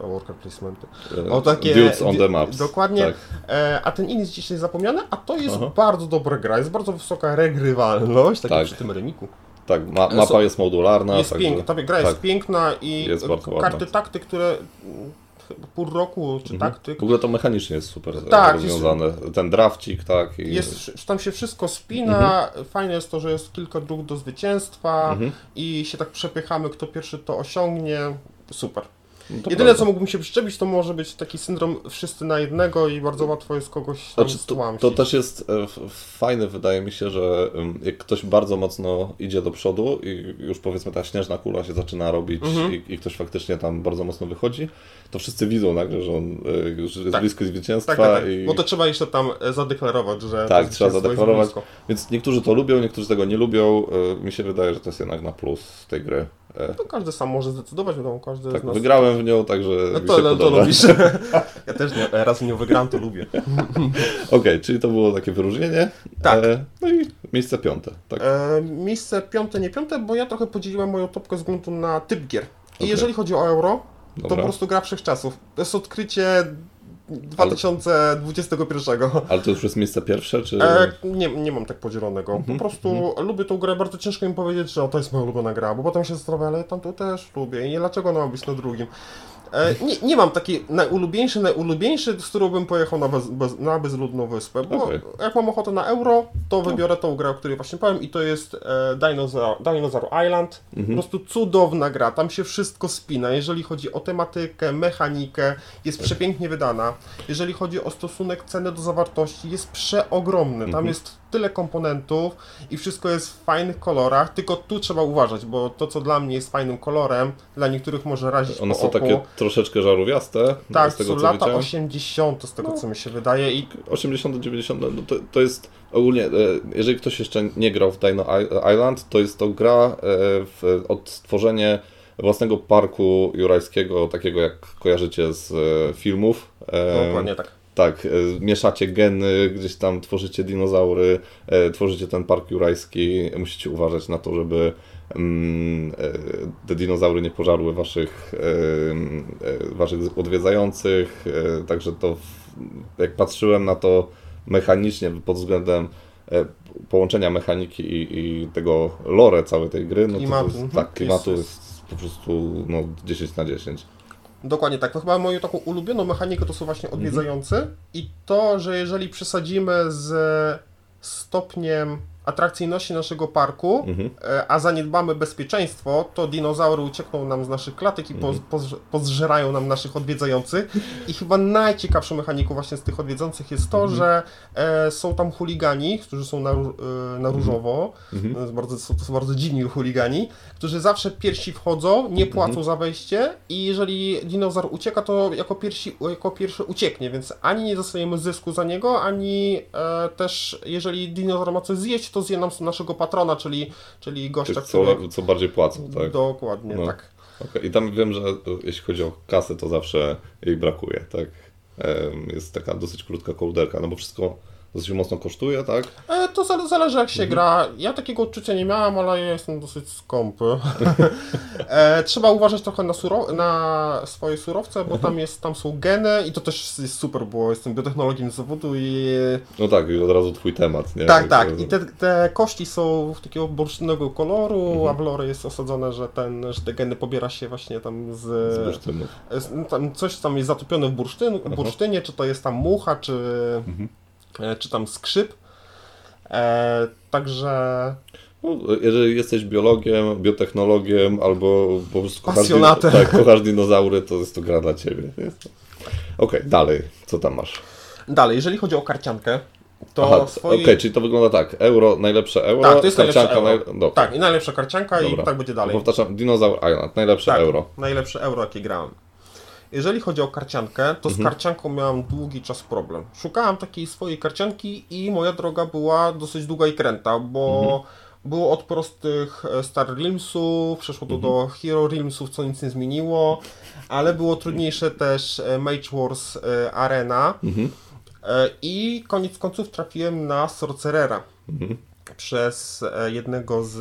e, worker placementy. E, o takie Builds on the maps. Dokładnie. Tak. E, a ten inny jest dzisiaj zapomniany, a to jest Aha. bardzo dobra gra. Jest bardzo wysoka regrywalność, tak, tak. przy tym remiku. Tak, ma, mapa jest modularna. Jest piękna, ta gra tak. jest piękna i jest karty takty, które pół roku, czy mhm. taktyk. W ogóle to mechanicznie jest super tak, rozwiązane. Jest, Ten drafcik, tak. I... Jest, tam się wszystko spina. Mhm. Fajne jest to, że jest kilka dróg do zwycięstwa mhm. i się tak przepychamy, kto pierwszy to osiągnie. Super. No Jedyne, prawda. co mógłbym się przyczepić, to może być taki syndrom wszyscy na jednego i bardzo łatwo jest kogoś znaczy, to, to też jest e, fajne, wydaje mi się, że jak ktoś bardzo mocno idzie do przodu i już powiedzmy ta śnieżna kula się zaczyna robić mhm. i, i, ktoś faktycznie tam bardzo mocno wychodzi, to wszyscy widzą nagle, że on e, już jest tak. blisko zwycięstwa. Tak, tak, tak. I... Bo to trzeba jeszcze tam e, zadeklarować, że. Tak, trzeba zadeklarować. Więc niektórzy to lubią, niektórzy tego nie lubią. Mi się wydaje, że to jest jednak na plus tej gry. No każdy sam może zdecydować, wiadomo, każdy tak, z nas... wygrałem w nią, także no to, no, to lubisz. ja też nie, raz w nią wygrałem, to lubię. Okej, okay, czyli to było takie wyróżnienie. Tak. E, no i miejsce piąte. Tak. E, miejsce piąte, nie piąte, bo ja trochę podzieliłem moją topkę z względu na typ gier. I okay. jeżeli chodzi o euro, Dobra. to po prostu gra wszechczasów. To jest odkrycie 2021. Ale, ale to już jest miejsce pierwsze, czy... E, nie, nie mam tak podzielonego. Mm -hmm, po prostu mm -hmm. lubię tą grę, bardzo ciężko mi powiedzieć, że o, to jest moja ulubiona gra, bo potem się zastanawiam, ale tamtą też lubię i dlaczego ona ma być na drugim. E, nie, nie mam takiej najulubieńszy, najulubieńszy, z którą bym pojechał na, bez, bez, na bezludną wyspę, bo okay. jak mam ochotę na euro, to no. wybiorę tą grę, o której właśnie powiem i to jest e, Dinosaur, Dinosaur Island. Mhm. Po prostu cudowna gra, tam się wszystko spina, jeżeli chodzi o tematykę, mechanikę, jest przepięknie wydana. Jeżeli chodzi o stosunek ceny do zawartości, jest przeogromny, tam mhm. jest tyle komponentów i wszystko jest w fajnych kolorach, tylko tu trzeba uważać, bo to, co dla mnie jest fajnym kolorem, dla niektórych może razić One po są oku. takie troszeczkę żarówiaste. Tak, z tego, są lata widziałem. 80 z tego, no, co mi się wydaje. I... 80 90 no to, to jest ogólnie, e, jeżeli ktoś jeszcze nie grał w Dino Island, to jest to gra e, w odtworzenie własnego parku jurajskiego, takiego jak kojarzycie z e, filmów. Dokładnie tak. Tak, mieszacie geny, gdzieś tam tworzycie dinozaury, tworzycie ten park jurajski. Musicie uważać na to, żeby Mm, e, te dinozaury nie pożarły waszych, e, e, waszych odwiedzających, także to jak patrzyłem na to mechanicznie pod względem połączenia mechaniki i, i tego lore całej tej gry, no klimatu. to, jest, tak, klimatu jest, jest po prostu no, 10 na 10. Dokładnie tak. To chyba moją taką ulubioną mechanikę to są właśnie odwiedzający mhm. i to, że jeżeli przesadzimy z stopniem atrakcyjności naszego parku, mhm. E, a zaniedbamy bezpieczeństwo, to dinozaury uciekną nam z naszych klatek i mhm. pozżerają nam naszych odwiedzających. I chyba najciekawszą mechaniką właśnie z tych odwiedzających jest to, mhm. że e, są tam chuligani, którzy są na, e, na różowo, mhm. to, bardzo, to są bardzo dziwni chuligani, którzy zawsze pierwsi wchodzą, nie płacą mhm. za wejście i jeżeli dinozaur ucieka, to jako, pierwsi, jako pierwszy ucieknie, więc ani nie dostajemy zysku za niego, ani e, też jeżeli dinozaur ma coś zjeść, to zje nam naszego patrona, czyli, czyli gościa, co, który... co bardziej płacą, tak? Dokładnie, no. tak. Okay. I tam wiem, że jeśli chodzi o kasę, to zawsze jej brakuje, tak? Jest taka dosyć krótka kołderka, no bo wszystko dosyć mocno kosztuje, tak? E, to zależy jak się mhm. gra. Ja takiego odczucia nie miałem, ale ja jestem dosyć skąpy. e, trzeba uważać trochę na, na swoje surowce, bo tam, mhm. jest, tam są geny i to też jest super, bo jestem biotechnologiem z zawodu i... No tak, i od razu twój temat, nie? Tak, tak. I te, te kości są takiego bursztynowego koloru, mhm. a w lore jest osadzone, że, ten, że te geny pobiera się właśnie tam z... Z bursztynu. Tam coś tam jest zatopione w bursztyn, bursztynie, czy to jest tam mucha, czy... Mhm. E, czy tam skrzyp. E, także No, jeżeli jesteś biologiem, biotechnologiem albo po prostu kochasz, tak, kochasz dinozaury, to jest to gra dla ciebie. Okej, dalej, co tam masz? dalej, jeżeli chodzi o karciankę, to Aha, swoi... okej, czyli to wygląda tak, euro, najlepsze euro, Tak, to jest najlepsze karcianka, euro. naj... Tak, i najlepsza karcianka dobra. i tak będzie dalej. Powtarzam, Dinosaur Island, najlepsze Tak, euro. najlepsze euro, jakie grałem. Jeżeli chodzi o karciankę, to Mhm. z karcianką miałem długi czas problem. Szukałem takiej swojej karcianki i moja droga była dosyć długa i kręta, bo Mhm. było od prostych e, Star Realmsów, przeszło to Mhm. do Hero Realmsów, co nic nie zmieniło, ale było trudniejsze też e, Mage Wars e, Arena Mhm. I koniec końców trafiłem na Sorcerera Mhm. przez jednego z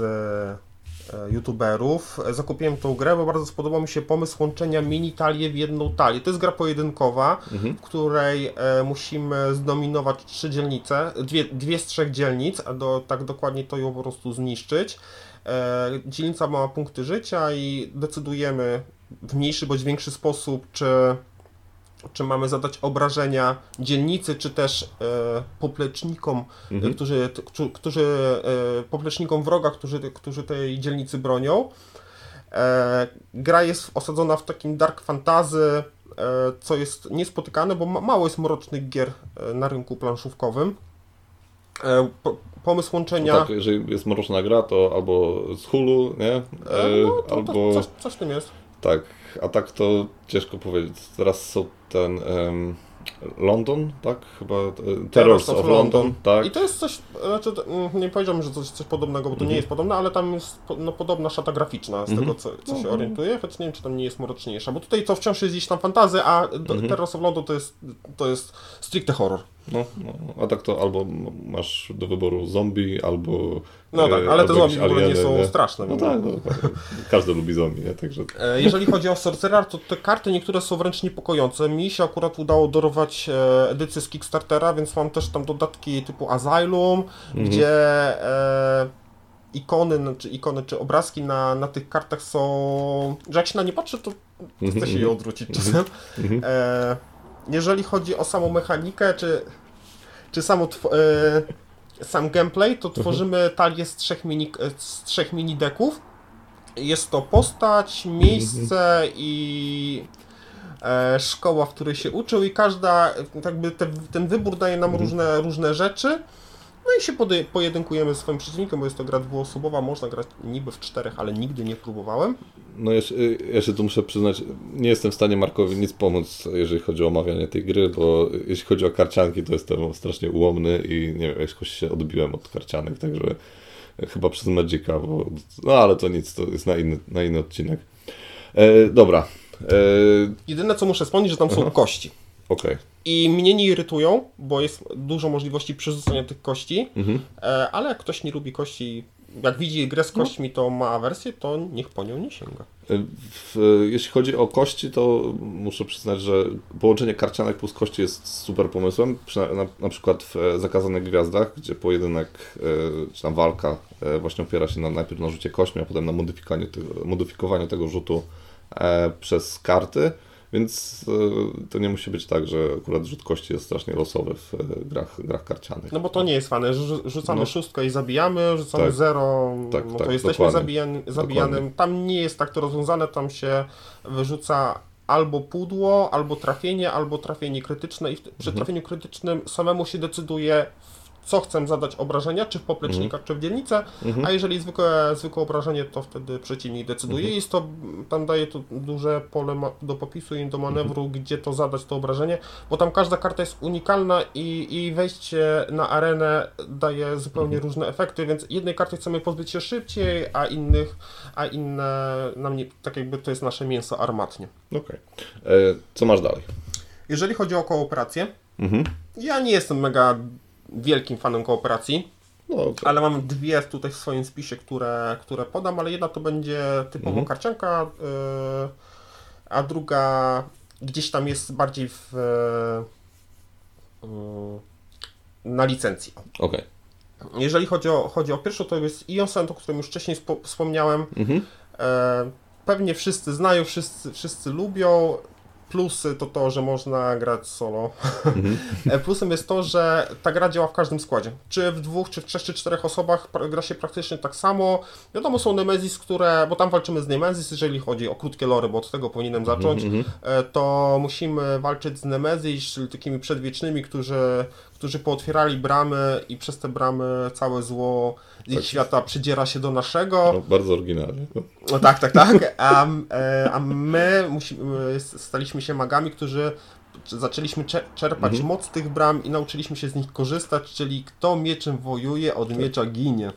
youtuberów. E, Zakupiłem tą grę, bo bardzo spodobał mi się pomysł łączenia mini talię w jedną talię. To jest gra pojedynkowa, Mhm. w której e, musimy zdominować trzy dzielnice, dwie, dwie z trzech dzielnic, a do, tak dokładnie to ją po prostu zniszczyć. E, dzielnica ma punkty życia i decydujemy w mniejszy bądź większy sposób, czy czy mamy zadać obrażenia dzielnicy, czy też e, poplecznikom, Mhm. którzy, t- którzy, e, poplecznikom wroga, którzy, którzy tej dzielnicy bronią. E, gra jest osadzona w takim dark fantasy, e, co jest niespotykane, bo ma, mało jest mrocznych gier e, na rynku planszówkowym. E, po, pomysł łączenia. Tak, jeżeli jest mroczna gra, to albo z Hulu, nie? no, to, albo to, coś, coś w tym jest. tak, a tak to ciężko powiedzieć. Teraz są ten em, London, tak? Chyba e, Terrors of London, tak? I to jest coś, znaczy, mm, nie powiedziałbym, że coś, coś podobnego, bo to nie jest podobne, ale tam jest no, podobna szata graficzna z tego, co, co się orientuje, choć nie wiem, czy tam nie jest mroczniejsza, bo tutaj to wciąż jest gdzieś tam fantazy, a do, Terrors of London to jest, to jest stricte horror. No, no, a tak to albo masz do wyboru zombie, albo. No e, tak, ale te zombie ogóle nie alieny, są straszne. No w tak, no, tak. każdy lubi zombie, nie? Także. E, Jeżeli chodzi o Sorcerer, to te karty niektóre są wręcz niepokojące. Mi się akurat udało dorwać e, edycję z Kickstartera, więc mam też tam dodatki typu Asylum, gdzie e, ikony, no, czy ikony, czy obrazki na, na tych kartach są, że jak się na nie patrzy, to chce się je odwrócić czasem. E, jeżeli chodzi o samą mechanikę, czy, czy samo e, sam gameplay, to tworzymy talię z trzech mini, e, z trzech mini deków. Jest to postać, miejsce i e, szkoła, w której się uczył i każda, jakby te, ten wybór daje nam różne, różne rzeczy. No i się pojedynkujemy z swoim przeciwnikiem, bo jest to gra dwuosobowa, można grać niby w czterech, ale nigdy nie próbowałem. No jeszcze, jeszcze tu muszę przyznać, nie jestem w stanie Markowi nic pomóc, jeżeli chodzi o omawianie tej gry, bo jeśli chodzi o karcianki, to jestem strasznie ułomny i nie wiem, jakoś się odbiłem od karcianek, także chyba przez Magica, bo, no ale to nic, to jest na inny, na inny odcinek. E, dobra, e, Jedyne co muszę wspomnieć, że tam są kości. okej. I mnie nie irytują, bo jest dużo możliwości przerzucenia tych kości, Mhm. e, ale jak ktoś nie lubi kości, jak widzi grę z kośćmi, to ma awersję, to niech po nią nie sięga. E, W, jeśli chodzi o kości, to muszę przyznać, że połączenie karcianek plus kości jest super pomysłem. Przy, na, na przykład w e, Zakazanych Gwiazdach, gdzie pojedynek, e, czy tam walka e, właśnie opiera się na, najpierw na rzucie kośćmi, a potem na modyfikowaniu tego, modyfikowaniu tego rzutu e, przez karty. Więc e, to nie musi być tak, że akurat rzut kości jest strasznie losowy w e, grach, grach karcianych. No bo to nie jest fane, rzu- rzucamy No. szóstkę i zabijamy, rzucamy Tak. zero, Tak, no tak, to jesteśmy dokładnie. zabijani, zabijanym. Tam nie jest tak to rozwiązane, tam się wyrzuca albo pudło, albo trafienie, albo trafienie krytyczne i przy Mhm. trafieniu krytycznym samemu się decyduje w co chcę zadać obrażenia, czy w poplecznika, czy w dzielnicę, a jeżeli zwykłe, zwykłe obrażenie, to wtedy przeciwnik decyduje. Jest to, tam daje to duże pole do popisu i do manewru, gdzie to zadać to obrażenie, bo tam każda karta jest unikalna i, i wejście na arenę daje zupełnie różne efekty, więc jednej karty chcemy pozbyć się szybciej, a innych, a inne nam nie, tak jakby to jest nasze mięso armatnie. Okej. E, Co masz dalej? Jeżeli chodzi o kooperację, Mhm. ja nie jestem mega wielkim fanem kooperacji, No, okej. ale mam dwie tutaj w swoim spisie, które, które podam, ale jedna to będzie typowo Mhm. karcianka, y, a druga gdzieś tam jest bardziej w, y, na licencji. Okej. Jeżeli chodzi o, chodzi o pierwszą, to jest Ion Sent, o którym już wcześniej spo, wspomniałem. Mhm. E, pewnie wszyscy znają, wszyscy, wszyscy lubią. Plusy to to, że można grać solo. E, Plusem jest to, że ta gra działa w każdym składzie. Czy w dwóch, czy w trzech, czy czterech osobach gra się praktycznie tak samo. Wiadomo, są Nemesis, które, bo tam walczymy z Nemesis, jeżeli chodzi o krótkie lory, bo od tego powinienem zacząć, e, to musimy walczyć z Nemesis, czyli takimi przedwiecznymi, którzy, którzy pootwierali bramy i przez te bramy całe zło z ich świata przydziera się do naszego. No, bardzo oryginalnie. No. No tak, tak, tak. A, e, a my musimy, staliśmy się magami, którzy zaczęliśmy cze- czerpać Mhm. moc tych bram i nauczyliśmy się z nich korzystać, czyli kto mieczem wojuje, od Tak. miecza ginie.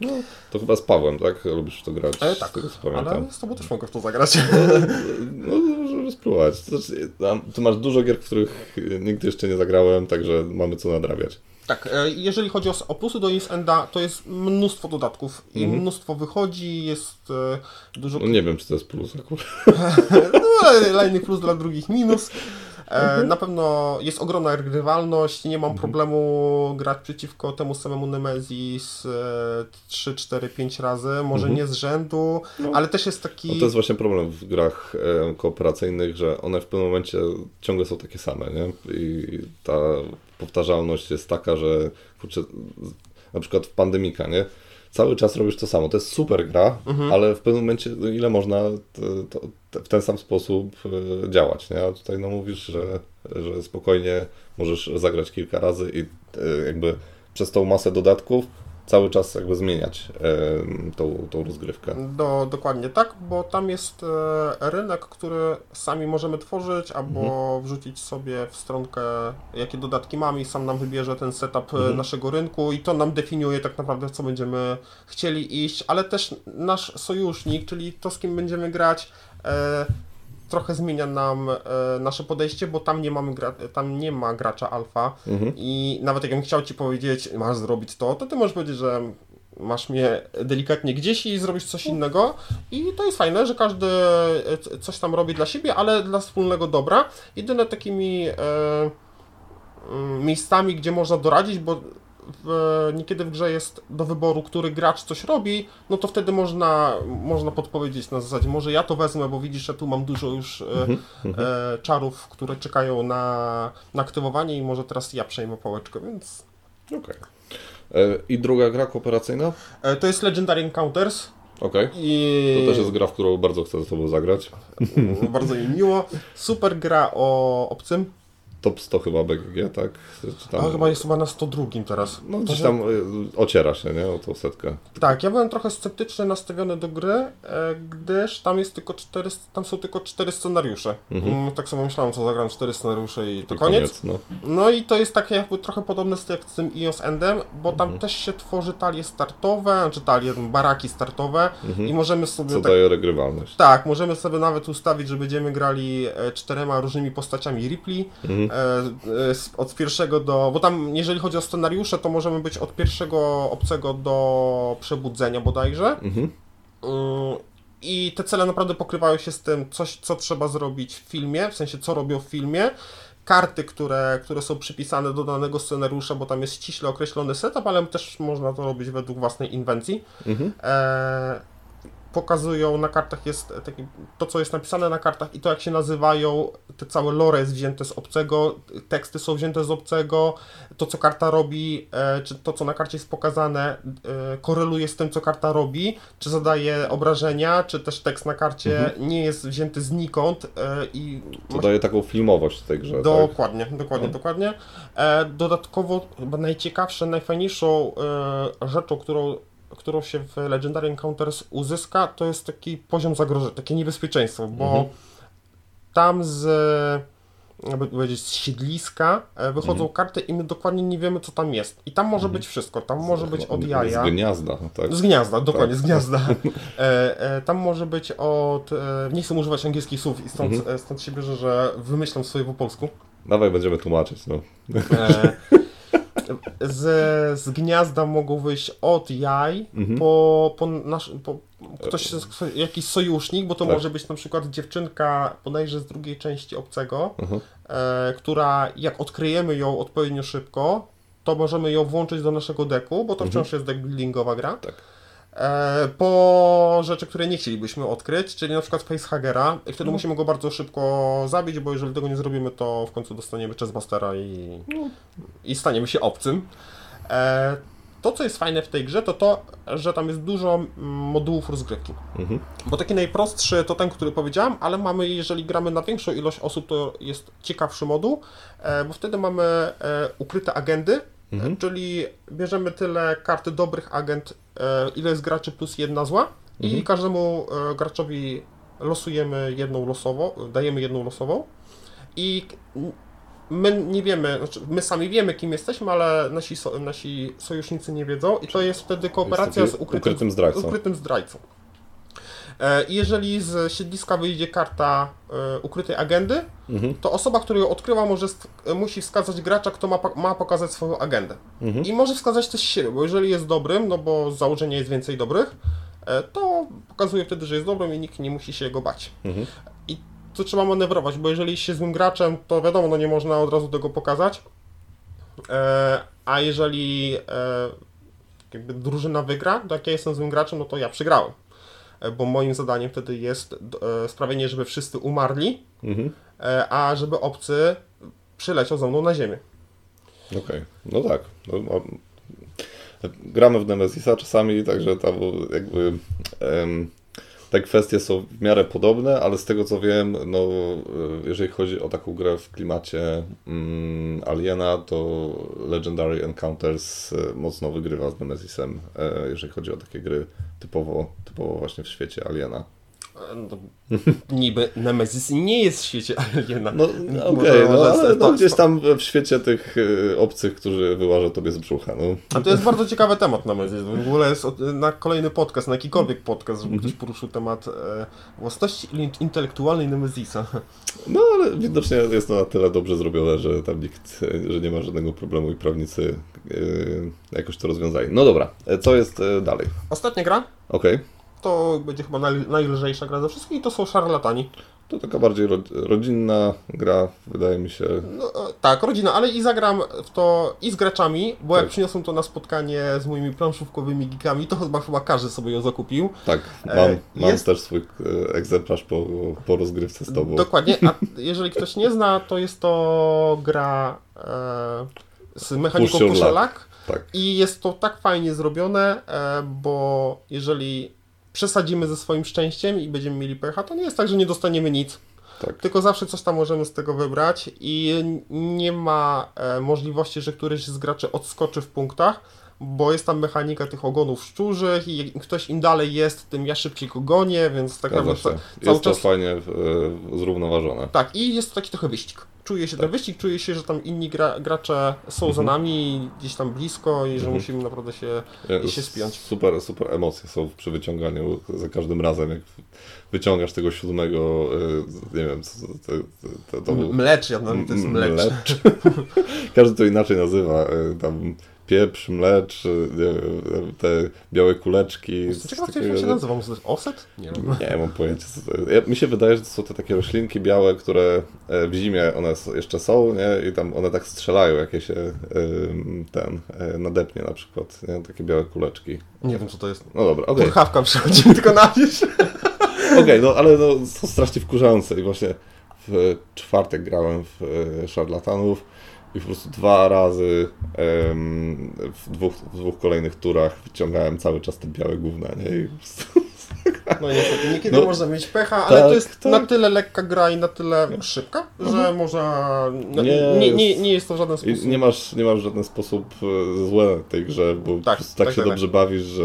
To chyba z Pawłem, tak? Lubisz to grać? E, tak, z tego co ale z tobą też mogę w to zagrać. No, możemy spróbować. Znaczy, tu masz dużo gier, w których nigdy jeszcze nie zagrałem, także mamy co nadrabiać. Tak, e, jeżeli chodzi o, s- o plusy do Ins Enda, to jest mnóstwo dodatków i mnóstwo wychodzi, jest e, dużo... No nie wiem, czy to jest plus akurat. No, dla jednych plus, dla drugich minus. E, na pewno jest ogromna regrywalność, nie mam problemu grać przeciwko temu samemu Nemesis e, 3, 4, 5 razy, może nie z rzędu, ale też jest taki... No to jest właśnie problem w grach e, kooperacyjnych, że one w pewnym momencie ciągle są takie same, nie? I ta powtarzalność jest taka, że kurczę, na przykład w Pandemika, nie? Cały czas robisz to samo. To jest super gra, ale w pewnym momencie, no ile można to, to, to, w ten sam sposób e, działać, nie? A tutaj no mówisz, że, że spokojnie możesz zagrać kilka razy i e, jakby przez tą masę dodatków cały czas jakby zmieniać e, tą, tą rozgrywkę. Do, dokładnie tak, bo tam jest e, rynek, który sami możemy tworzyć, albo wrzucić sobie w stronkę, jakie dodatki mamy i sam nam wybierze ten setup e, naszego rynku i to nam definiuje tak naprawdę, co będziemy chcieli iść, ale też nasz sojusznik, czyli to, z kim będziemy grać, e, trochę zmienia nam e, nasze podejście, bo tam nie, mamy tam nie ma gracza alfa. I nawet jakbym chciał Ci powiedzieć, masz zrobić to, to Ty możesz powiedzieć, że masz mnie delikatnie gdzieś i zrobić coś innego. I to jest fajne, że każdy e, coś tam robi dla siebie, ale dla wspólnego dobra. Jedyne takimi e, miejscami, gdzie można doradzić, bo w, niekiedy w grze jest do wyboru, który gracz coś robi, no to wtedy można, można podpowiedzieć na zasadzie, może ja to wezmę, bo widzisz, że tu mam dużo już e, e, czarów, które czekają na, na aktywowanie i może teraz ja przejmę pałeczkę, więc Okej. E, I druga gra kooperacyjna? e, to jest Legendary Encounters Okej. i To też jest gra, w którą bardzo chcę ze tobą zagrać. bardzo mi miło. Super gra o obcym. Top 100 chyba BGG, tak? Czy tam, A chyba jest chyba na 102 teraz. No gdzieś tam y, ociera się, nie? O tą setkę. Tak, ja byłem trochę sceptycznie nastawiony do gry, e, gdyż tam jest tylko cztery, tam są tylko cztery scenariusze. Mm, Tak sobie myślałem, co zagram cztery scenariusze i to I koniec. no. No i to jest takie jakby trochę podobne z jak z tym iOS Endem, bo tam też się tworzy talie startowe, znaczy talie, baraki startowe i możemy sobie Co tak daje regrywalność. Tak, możemy sobie nawet ustawić, że będziemy grali e, czterema różnymi postaciami Ripley. E, e, od pierwszego do. Bo tam, jeżeli chodzi o scenariusze, to możemy być od pierwszego obcego do przebudzenia bodajże. Mhm. Mm, I te cele naprawdę pokrywają się z tym, coś, co trzeba zrobić w filmie, w sensie co robią w filmie. Karty, które, które są przypisane do danego scenariusza, bo tam jest ściśle określony setup, ale też można to robić według własnej inwencji. Mhm. E, pokazują na kartach jest taki, to, co jest napisane na kartach i to, jak się nazywają, te całe lore jest wzięte z obcego, teksty są wzięte z obcego, to, co karta robi, e, czy to, co na karcie jest pokazane, e, koreluje z tym, co karta robi, czy zadaje obrażenia, czy też tekst na karcie nie jest wzięty znikąd e, i To daje taką filmowość tej grze, tak? Dokładnie, dokładnie, dokładnie. E, dodatkowo najciekawsze, najfajniejszą e, rzeczą, którą, którą się w Legendary Encounters uzyska, to jest taki poziom zagrożenia, takie niebezpieczeństwo, bo tam z jakby powiedzieć, z siedliska e, wychodzą karty i my dokładnie nie wiemy, co tam jest. I tam może być wszystko. Tam może być od jaja. Z gniazda, tak? Z gniazda, dokładnie, z gniazda. E, e, tam może być od. E, nie chcę używać angielskich słów i stąd, e, stąd się bierze, że wymyślam swoje po polsku. Dawaj, będziemy tłumaczyć, no. Z, z gniazda mogą wyjść od jaj po, po, nasz, po ktoś, jakiś sojusznik, bo to Tak. może być na przykład dziewczynka bodajże z drugiej części obcego, Mhm. e, która jak odkryjemy ją odpowiednio szybko, to możemy ją włączyć do naszego deku, bo to wciąż jest deck buildingowa gra. Tak. E, po rzeczy, które nie chcielibyśmy odkryć, czyli na przykład facehagera i wtedy musimy go bardzo szybko zabić, bo jeżeli tego nie zrobimy, to w końcu dostaniemy chestbustera i, i staniemy się obcym. E, to, co jest fajne w tej grze, to to, że tam jest dużo modułów rozgrywki. Mhm. Bo taki najprostszy to ten, który powiedziałem, ale mamy, jeżeli gramy na większą ilość osób, to jest ciekawszy moduł, e, bo wtedy mamy ukryte agendy, Mhm. czyli bierzemy tyle karty dobrych agent, ile jest graczy plus jedna zła i każdemu e, graczowi losujemy jedną losową, dajemy jedną losową i my nie wiemy, znaczy my sami wiemy kim jesteśmy, ale nasi, nasi sojusznicy nie wiedzą i to jest wtedy kooperacja Jest z ukrytym, ukrytym zdrajcą. ukrytym zdrajcą. E, I jeżeli z siedliska wyjdzie karta e, ukrytej agendy, Mhm. to osoba, która ją odkryła, może e, musi wskazać gracza, kto ma, ma pokazać swoją agendę. Mhm. I może wskazać też siebie, bo jeżeli jest dobrym, no bo z założenia jest więcej dobrych, to pokazuje wtedy, że jest dobrym i nikt nie musi się jego bać. Mhm. I to trzeba manewrować, bo jeżeli się złym graczem, to wiadomo, no nie można od razu tego pokazać. A jeżeli drużyna wygra, to jak ja jestem złym graczem, no to ja przegrałem. Bo moim zadaniem wtedy jest e, sprawienie, żeby wszyscy umarli, Mhm. e, a żeby obcy przyleciał ze mną na ziemię. Okej, no tak. No, gramy w Nemesisa czasami, także tam jakby em, te kwestie są w miarę podobne, ale z tego co wiem, no e, jeżeli chodzi o taką grę w klimacie mm, Aliena, to Legendary Encounters e, mocno wygrywa z Nemesisem, e, jeżeli chodzi o takie gry typowo, typowo właśnie w świecie Aliena. No, niby Nemesis nie jest w świecie Aliena. No okej, no, może ale no, gdzieś tam w świecie tych e, obcych, którzy wyłażą tobie z brzucha, no. A to jest bardzo ciekawy temat Nemesis. W ogóle jest na kolejny podcast, na jakikolwiek podcast, żeby ktoś poruszył temat e, własności in- intelektualnej Nemesisa. No ale widocznie jest to na tyle dobrze zrobione, że tam nikt, że nie ma żadnego problemu i prawnicy e, jakoś to rozwiązali. No dobra, e, co jest dalej? Ostatnia gra, Okej, to będzie chyba naj, najlżejsza gra ze wszystkich i to są szarlatani. to taka bardziej ro, rodzinna gra, wydaje mi się. No, e, tak, rodzina, ale i zagram w to i z graczami, bo jak Tak. przyniosłem to na spotkanie z moimi planszówkowymi geekami, to chyba, chyba każdy sobie ją zakupił. Tak, E, mam, mam jest- też swój e, egzemplarz po, po rozgrywce z tobą. Dokładnie, a jeżeli ktoś nie zna, to jest to gra e, z mechaniką Push. Tak, I jest to tak fajnie zrobione, e, bo jeżeli przesadzimy ze swoim szczęściem i będziemy mieli pecha, to nie jest tak, że nie dostaniemy nic. tak. Tylko zawsze coś tam możemy z tego wybrać i nie ma e, możliwości, że któryś z graczy odskoczy w punktach, bo jest tam mechanika tych ogonów szczurzych i ktoś im dalej jest, tym ja szybciej go gonię, więc tak naprawdę się. ca- cały Jest to czas... fajnie e, zrównoważone. Tak, i jest to taki trochę wyścig. Czuje się ten wyścig, czuje się, że tam inni gra, gracze są za nami, gdzieś tam blisko i że Mhm. musimy naprawdę się, i się spiąć. Super, super emocje są przy wyciąganiu za każdym razem, jak wyciągasz tego siódmego, e, nie wiem, to, był... Mlecz, ja znam, to jest M- mlecz. Każdy to inaczej nazywa. e, Tam pieprz, mlecz, nie wiem, te białe kuleczki. Ciekawe, jak się nazywa? Może to? Nie. Nie mam pojęcia. Ja, mi się wydaje, że to są te takie roślinki białe, które e, w zimie one jeszcze są, nie? I tam one tak strzelają, jak je się e, ten e, nadepnie na przykład, nie? Takie białe kuleczki. Nie wiem, co to jest. No dobra, okej. Kurchawka przychodzi tylko na wieś. Okej, no ale no, są strasznie wkurzające i właśnie w czwartek grałem w e, szarlatanów i po prostu dwa razy em, w, dwóch, w dwóch kolejnych turach wyciągałem cały czas te białe gówna, nie? I po prostu, No niestety, niekiedy No, można mieć pecha, ale tak, to jest tak. na tyle lekka gra i na tyle szybka, że można... No, Nie, nie, nie, jest- nie jest to w żaden sposób... nie masz, nie masz w żaden sposób e, złe tej grze, bo Tak, tak, tak, się tak, dobrze bawisz, że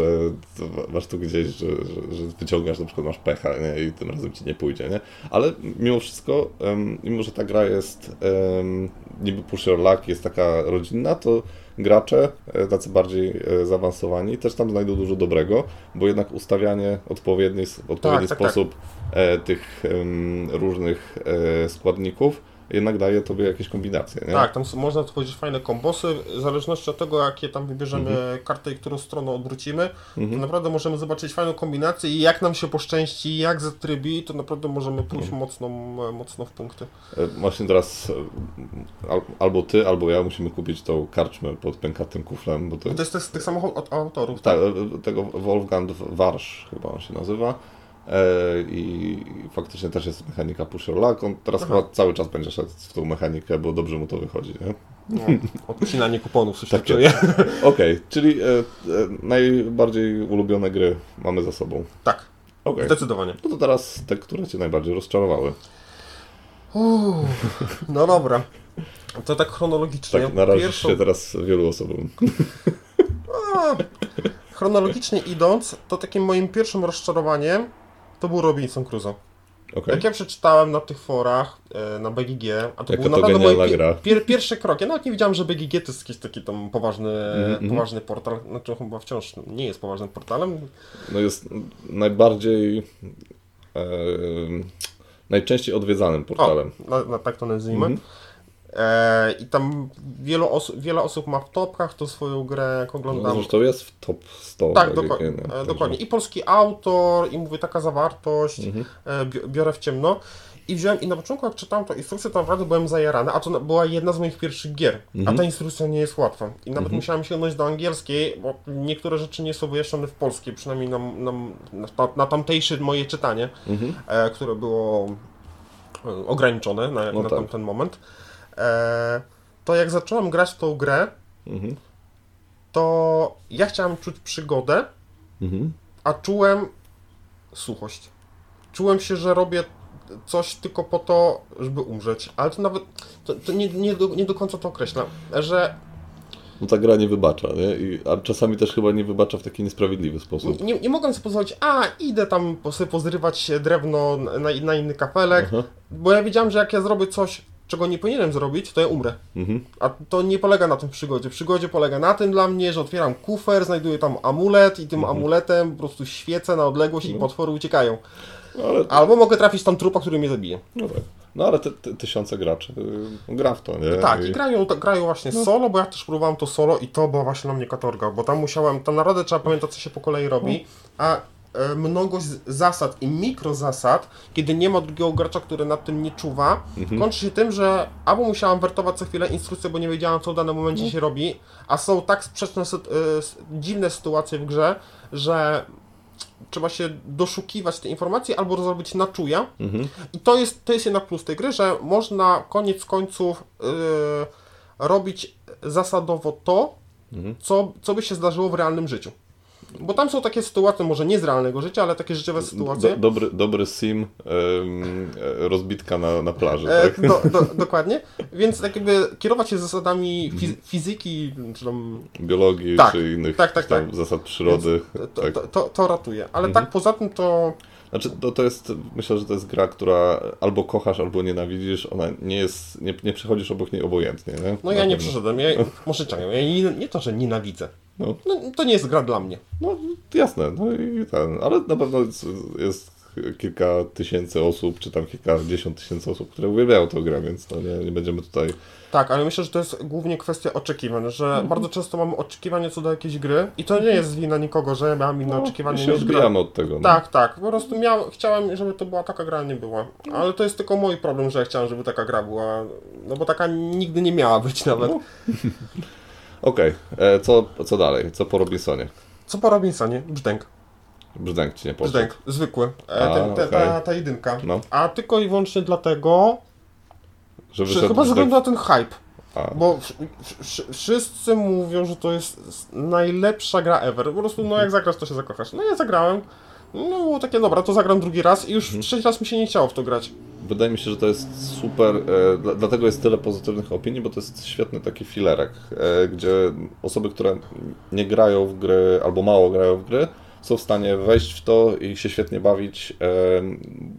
masz tu gdzieś, że, że, że wyciągasz, na przykład masz pecha nie? i tym razem ci nie pójdzie, nie? Ale mimo wszystko, em, mimo że ta gra jest em, niby push your luck, jest taka rodzinna, to gracze, e, tacy bardziej e, zaawansowani, też tam znajdą dużo dobrego, bo jednak ustawianie odpowiedni, w odpowiedni tak, tak. sposób e, tych różnych składników jednak daje tobie jakieś kombinacje, nie? Tak, tam można tworzyć fajne kombosy, w zależności od tego, jakie tam wybierzemy Mhm. kartę i którą stronę odwrócimy, to naprawdę możemy zobaczyć fajną kombinację i jak nam się poszczęści, jak zatrybi, to naprawdę możemy pójść Mhm. mocno, e, mocno w punkty. E, Właśnie teraz e, al, albo ty, albo ja musimy kupić tą karczmę pod pękatym kuflem, bo to To jest jest z tych samych od autorów, tak, e, tego Wolfgang Warsz chyba on się nazywa. E, I faktycznie też jest mechanika push. On teraz Aha. chyba cały czas będzie szedł w tą mechanikę, bo dobrze mu to wychodzi. Nie? No, odcinanie kuponów, coś Tak tak czuję. Okej, czyli e, e, najbardziej ulubione gry mamy za sobą. Tak, Okej. zdecydowanie. No to teraz te, które Cię najbardziej rozczarowały. Uff, no dobra. To tak chronologicznie. Tak, narazisz Pierwszą- się teraz wielu osobom. A, chronologicznie idąc, to takim moim pierwszym rozczarowaniem to był Robinson Crusoe. Okej. Jak ja przeczytałem na tych forach, e, na BGG, a to Jaka był naprawdę mój pi- pier, pierwszy krok. Ja nawet nie wiedziałem, że BGG to jest jakiś taki tam poważny, Mhm. poważny portal. Znaczy chyba wciąż nie jest poważnym portalem. No jest najbardziej e, najczęściej odwiedzanym portalem. O, na, na, tak to nazwijmy. Mhm. E, I tam wielu osób, wiele osób ma w topkach tą swoją grę, jak No, oglądam. zresztą jest w top 100. Tak, BGG, dokładnie, nie? e, Także- dokładnie. I polski autor, i mówię, taka zawartość, Mhm. e, bi- biorę w ciemno. I wziąłem, i na początku jak czytałem tą instrukcję, to naprawdę byłem zajarany, a to była jedna z moich pierwszych gier. Mhm. A ta instrukcja nie jest łatwa. I nawet musiałem sięgnąć do angielskiej, bo niektóre rzeczy nie są wyjaśnione w polskiej, przynajmniej na, na, na, na tamtejsze moje czytanie, Mhm. e, które było e, ograniczone na, No na tak. tamten moment. E, to jak zacząłem grać w tą grę, Mhm. to ja chciałem czuć przygodę, Mhm. a czułem suchość. Czułem się, że robię coś tylko po to, żeby umrzeć. Ale to nawet, to, to nie, nie, do, nie do końca to określam, że No ta gra nie wybacza, nie? I, a czasami też chyba nie wybacza w taki niesprawiedliwy sposób. nie, nie mogłem sobie pozwolić, a idę tam sobie pozrywać drewno na, na inny kapelek, Aha. bo ja wiedziałem, że jak ja zrobię coś, czego nie powinienem zrobić, to ja umrę. Mhm. A to nie polega na tym przygodzie. Przygodzie polega na tym dla mnie, że otwieram kufer, znajduję tam amulet i tym Mhm. amuletem po prostu świecę na odległość i potwory uciekają. No, ale, Albo mogę trafić tam trupa, który mnie zabije. no, tak. no ale te, te tysiące graczy y, gra w to, nie? Tak, I- grają, to, grają właśnie solo, bo ja też próbowałem to solo i to była właśnie na mnie katorga, bo tam musiałem, tam naprawdę trzeba pamiętać, co się po kolei robi, a e, mnogość z- zasad i mikrozasad, kiedy nie ma drugiego gracza, który nad tym nie czuwa, kończy się tym, że albo musiałem wertować co chwilę instrukcję, bo nie wiedziałem, co w danym momencie się robi, a są tak sprzeczne, e, dziwne sytuacje w grze, że trzeba się doszukiwać tej informacji albo zrobić na czuja. Mhm. I to jest, to jest jednak plus tej gry, że można koniec końców yy, robić zasadowo to, Mhm. co, co by się zdarzyło w realnym życiu. Bo tam są takie sytuacje, może nie z realnego życia, ale takie życiowe sytuacje. Do, dobry, dobry sim, e, rozbitka na, na plaży, E, tak? do, do, dokładnie. Więc tak jakby kierować się zasadami fiz- fizyki, czy tam Biologii Tak, czy innych tak, tak, tak. zasad przyrody. to, tak. to, to, to ratuje. Ale Mhm. tak poza tym to Znaczy, to, to jest, myślę, że to jest gra, która albo kochasz, albo nienawidzisz, ona nie jest, nie, nie przechodzisz obok niej obojętnie, nie? no ja nie przeszedłem. Ja, może czekaj, ja nie, nie to, że nienawidzę. No, No, to nie jest gra dla mnie. no jasne, no i ten, ale na pewno jest, jest kilka tysięcy osób, czy tam kilkadziesiąt tysięcy osób, które uwielbiają tę grę, więc no nie, nie będziemy tutaj... Tak, ale myślę, że to jest głównie kwestia oczekiwań, że Mhm. bardzo często mamy oczekiwania co do jakiejś gry i to nie jest wina nikogo, że ja miałem inne No, oczekiwania się niż gra. odbijamy od tego. No. Tak, tak, po prostu miał, chciałem, żeby to była taka gra, a nie była. Ale to jest tylko mój problem, że ja chciałem, żeby taka gra była, no bo taka nigdy nie miała być nawet. No. Okej, e, co, co dalej? Co po Robinsonie? Co po Robinsonie? Brzdęk. Brzdęk ci nie poszedł. Brzdęk, zwykły. E, A, ten, te, okej. ta, ta jedynka. No, A tylko i wyłącznie dlatego, że że chyba na ten hype. A, Bo wsz- wsz- wszyscy mówią, że to jest najlepsza gra ever. Po prostu, no jak zagrasz, to się zakochasz. No ja zagrałem. No było takie, dobra, to zagram drugi raz i już trzeci raz mi się nie chciało w to grać. Wydaje mi się, że to jest super, e, dla, dlatego jest tyle pozytywnych opinii, bo to jest świetny taki filerek, e, gdzie osoby, które nie grają w gry albo mało grają w gry, są w stanie wejść w to i się świetnie bawić, e,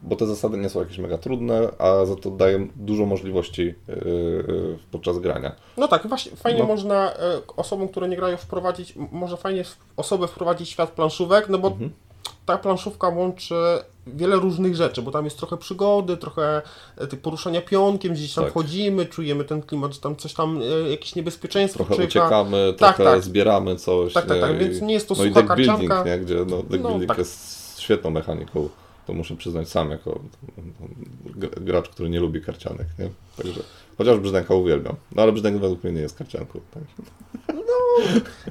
bo te zasady nie są jakieś mega trudne, a za to dają dużo możliwości e, e, podczas grania. No tak, właśnie fajnie No. można osobom, które nie grają, wprowadzić, może fajnie osobę wprowadzić w świat planszówek, no bo Mhm. Ta planszówka łączy wiele różnych rzeczy, bo tam jest trochę przygody, trochę e, poruszania pionkiem, gdzieś tam Tak. chodzimy, czujemy ten klimat, że tam coś tam, e, jakieś niebezpieczeństwo Trochę czyha. uciekamy, Tak, trochę tak. zbieramy coś. Tak, tak, tak, więc nie jest to no sucha deck building, karcianka. nie? gdzie no, deck No, building tak. jest świetną mechaniką. To muszę przyznać sam jako gracz, który nie lubi karcianek. Nie? Także, chociaż brzdęka uwielbiam. No ale brzdęk według mnie nie jest karcianką. Tak?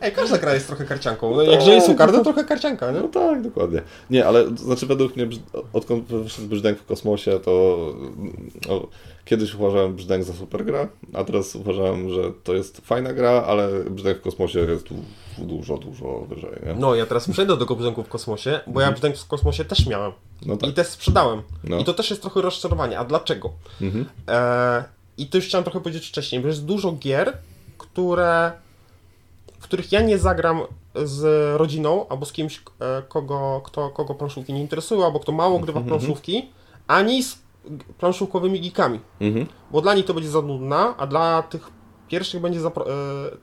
Ej, każda gra jest trochę karcianką. No, jak jeżeli są karty, to trochę karcianka, nie? No tak, dokładnie. Nie, ale znaczy według mnie, odkąd wyszedł brzdęk w kosmosie, to no, kiedyś uważałem brzdęk za super grę, a teraz uważałem, że to jest fajna gra, ale brzdęk w kosmosie jest tu dużo, dużo wyżej, nie? No, ja teraz przejdę do brzdęku w kosmosie, bo ja brzdęk w kosmosie też miałem. No tak. I też sprzedałem. No. I to też jest trochę rozczarowanie. A dlaczego? Mhm. E, I to już chciałem trochę powiedzieć wcześniej, bo jest dużo gier, które, w których ja nie zagram z rodziną albo z kimś, e, kogo, kto, kogo planszówki nie interesują, albo kto mało grywa w planszówki, ani z planszówkowymi geekami. Mhm. Bo dla nich to będzie za nudna, a dla tych pierwszych będzie za, e,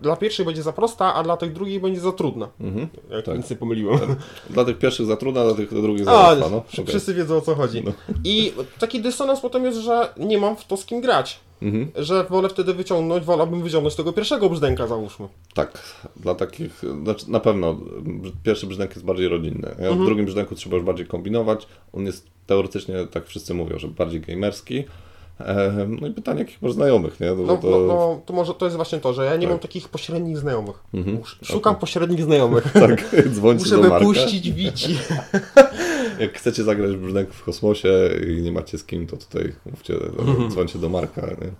dla pierwszych będzie za prosta, a dla tych drugich będzie za trudna. Mhm. Jak Tak. nic nie pomyliłem. Dla tych pierwszych za trudna, dla tych drugich za łatwa, no. Okej. wszyscy wiedzą o co chodzi. No. I taki dysonans potem jest, że nie mam w to z kim grać. Mhm. Że wolę wtedy wyciągnąć, wolałbym wyciągnąć tego pierwszego brzdęka, załóżmy. Tak, dla takich, znaczy na pewno pierwszy brzdęk jest bardziej rodzinny. Mhm. W drugim brzdęku trzeba już bardziej kombinować. On jest teoretycznie, tak wszyscy mówią, że bardziej gamerski. Ehm, No i pytanie, jakich masz znajomych, nie? No, to, no, no to może to jest właśnie to, że ja nie Tak. mam takich pośrednich znajomych. Mhm. Sz- Szukam pośrednich znajomych. Tak, dzwońcie Muszę do Marka. wypuścić bici. Jak chcecie zagrać w brzdęk w kosmosie i nie macie z kim, to tutaj mówcie, Mhm. dzwońcie do Marka. Nie?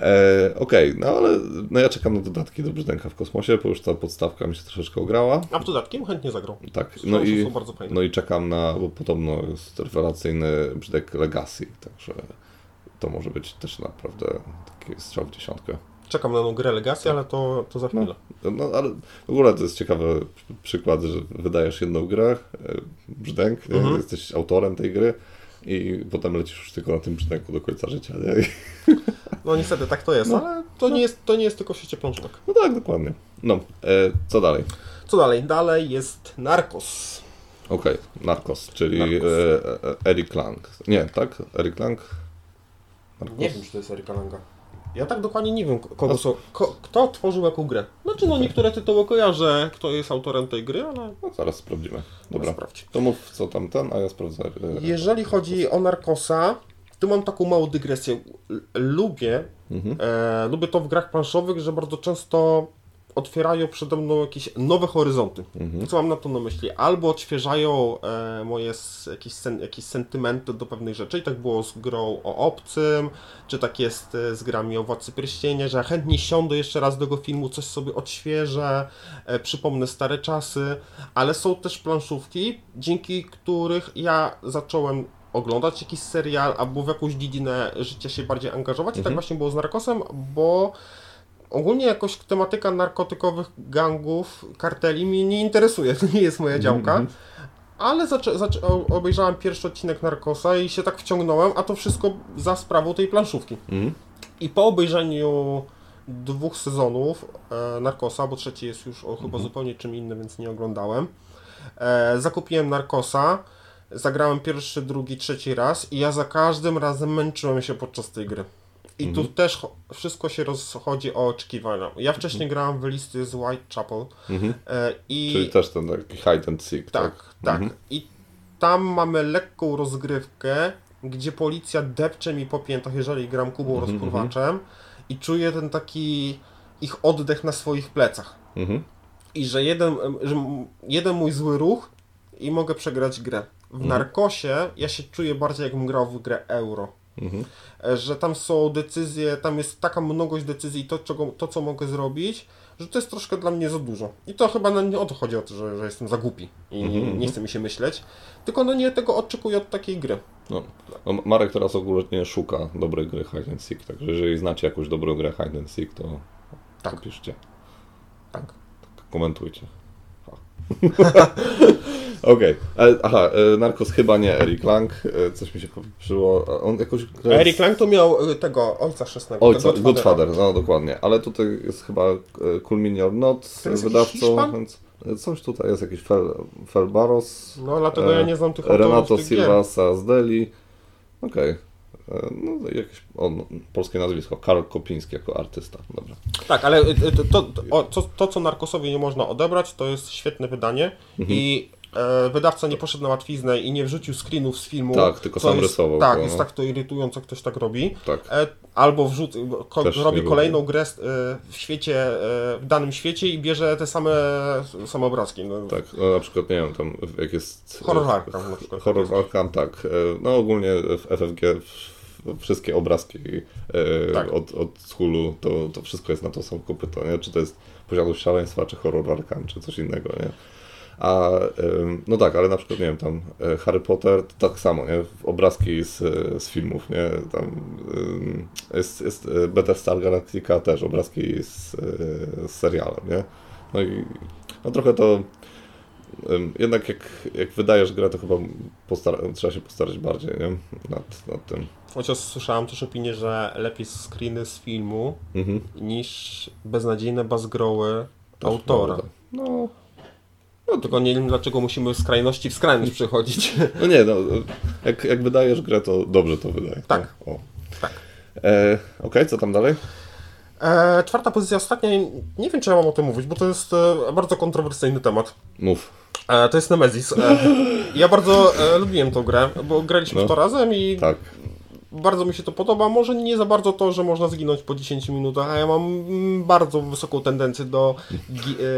E, Okej, no ale no ja czekam na dodatki do brzdęka w kosmosie, bo już ta podstawka mi się troszeczkę ograła. A w dodatkiem chętnie zagrał. Tak, no i, no i czekam na, bo podobno jest rewelacyjny brzdęk Legacy, także to może być też naprawdę taki strzał w dziesiątkę. Czekam na grę Legacy, ale to, to za chwilę. No ale w ogóle to jest ciekawy przy- przykład, że wydajesz jedną grę, e, brzdęk, nie? Mhm. jesteś autorem tej gry i potem lecisz już tylko na tym brzdęku do końca życia. Nie? No niestety tak to jest, No. ale to nie jest, to nie jest tylko w świecie plączek. No tak, dokładnie. No, e, co dalej? Co dalej? Dalej jest Narcos. Okej, Narcos, czyli Narcos. e, e, Eric Lang. Nie, tak? Eric Lang? Narcos? Nie wiem, czy to jest Erika Langa. Ja tak dokładnie nie wiem, kogo są, ko, kto tworzył jaką grę. Znaczy, no niektóre tytuły kojarzę, kto jest autorem tej gry, ale No, zaraz sprawdzimy. Dobra, sprawdź. to mów co tam ten, a ja sprawdzę. e, Jeżeli chodzi o Narcosa, tu mam taką małą dygresję. Lubię, Mhm. e, lubię to w grach planszowych, że bardzo często otwierają przede mną jakieś nowe horyzonty. Mhm. Co mam na to na myśli? Albo odświeżają e, moje jakieś, sen, jakieś sentymenty do pewnych rzeczy i tak było z grą o Obcym, czy tak jest e, z grami o Władcy Pierścienia, że chętnie siądę jeszcze raz do tego filmu, coś sobie odświeżę, e, przypomnę stare czasy, ale są też planszówki, dzięki których ja zacząłem oglądać jakiś serial albo w jakąś dziedzinę życia się bardziej angażować i tak Mhm. właśnie było z Narkosem, bo Ogólnie jakoś tematyka narkotykowych gangów, karteli mnie nie interesuje, to nie jest moja działka. Ale zaczę, zaczę, o- obejrzałem pierwszy odcinek Narkosa i się tak wciągnąłem, a to wszystko za sprawą tej planszówki. Mhm. I po obejrzeniu dwóch sezonów e, Narkosa, bo trzeci jest już o, chyba zupełnie czym innym, więc nie oglądałem, e, zakupiłem Narkosa, zagrałem pierwszy, drugi, trzeci raz i ja za każdym razem męczyłem się podczas tej gry. I tu też wszystko się rozchodzi o oczekiwania. Ja wcześniej grałem w listy z Whitechapel Mhm. e, i... Czyli też ten taki hide and seek, tak? Tak, tak. Mhm. I tam mamy lekką rozgrywkę, gdzie policja depcze mi po piętach, jeżeli gram kubą Mhm, rozpływaczem i czuję ten taki ich oddech na swoich plecach. Mhm. I że jeden, że jeden mój zły ruch i mogę przegrać grę. W Mhm. Narkosie ja się czuję bardziej jakbym grał w grę euro. Mhm. Że tam są decyzje, tam jest taka mnogość decyzji i to, czego, to co mogę zrobić, że to jest troszkę dla mnie za dużo. I to chyba nie o to chodzi, o to, że, że jestem za głupi i Mhm, nie chce mi się myśleć, tylko no nie tego oczekuję od takiej gry. No, no, Marek teraz ogólnie szuka dobrej gry hide and seek, także jeżeli znacie jakąś dobrą grę hide and seek, to, Tak. to piszcie, Tak. komentujcie. Okej, okay. aha, e, Narcos chyba nie Eric Lang, e, coś mi się poprzyło, on jakoś... Eric z- Lang to miał tego ojca chrzestnego. Ojca, Godfather, no dokładnie, ale tutaj jest chyba e, Cool Mini or Not wydawcą, więc... Coś tutaj jest jakiś Fel, Felbaros, No dlatego E, ja nie znam tych Renato. Silva Sazdeli. Okej. E, No, jakieś o, no, polskie nazwisko. Karol Kopiński jako artysta. Dobra. Tak, ale to, to, to, to, co Narkosowi nie można odebrać, to jest świetne wydanie Mhm. i e, wydawca nie poszedł na łatwiznę i nie wrzucił screenów z filmu. Tak, tylko sam jest, rysował Tak, to, jest no. tak to irytujące, jak ktoś tak robi. Tak. E, albo wrzuc, ko, robi lubię. kolejną grę e, w świecie, e, w danym świecie i bierze te same, same obrazki. No, Tak, no na przykład nie wiem, tam jak jest... Horror Arkham na przykład. Horror Arkham, tak. E, No ogólnie w FFG wszystkie obrazki e, Tak. od, od Hulu, to, to wszystko jest na to samo kopyto, nie? Czy to jest Posiadłość Szaleństwa, czy Horror Arkham, czy coś innego, nie? A, no tak, ale na przykład, nie wiem, tam e, Harry Potter, to tak samo, nie? Obrazki z, e, z filmów, nie? Tam jest, jest e, Battlestar Galactica też, obrazki z, z serialem, nie? No i no trochę to jednak jak, jak wydajesz grę, to chyba trzeba się postarać bardziej, nie? Nad, nad tym. Chociaż słyszałem też opinię, że lepiej screeny z filmu Mhm. niż beznadziejne bazgroły autora. prawda. No, No, tylko nie wiem, dlaczego musimy z skrajności w skrajność przechodzić. no nie, no, jak, jak wydajesz grę, to dobrze to wydaje. Tak. O. Tak. E, Okej, co tam dalej? E, czwarta pozycja, ostatnia, nie wiem, czy ja mam o tym mówić, bo to jest e, bardzo kontrowersyjny temat. Mów. E, to jest Nemesis. E, ja bardzo e, lubiłem tą grę, bo graliśmy No. w to razem i Tak. Bardzo mi się to podoba. Może nie za bardzo to, że można zginąć po 10 minutach, a ja mam mm, bardzo wysoką tendencję do,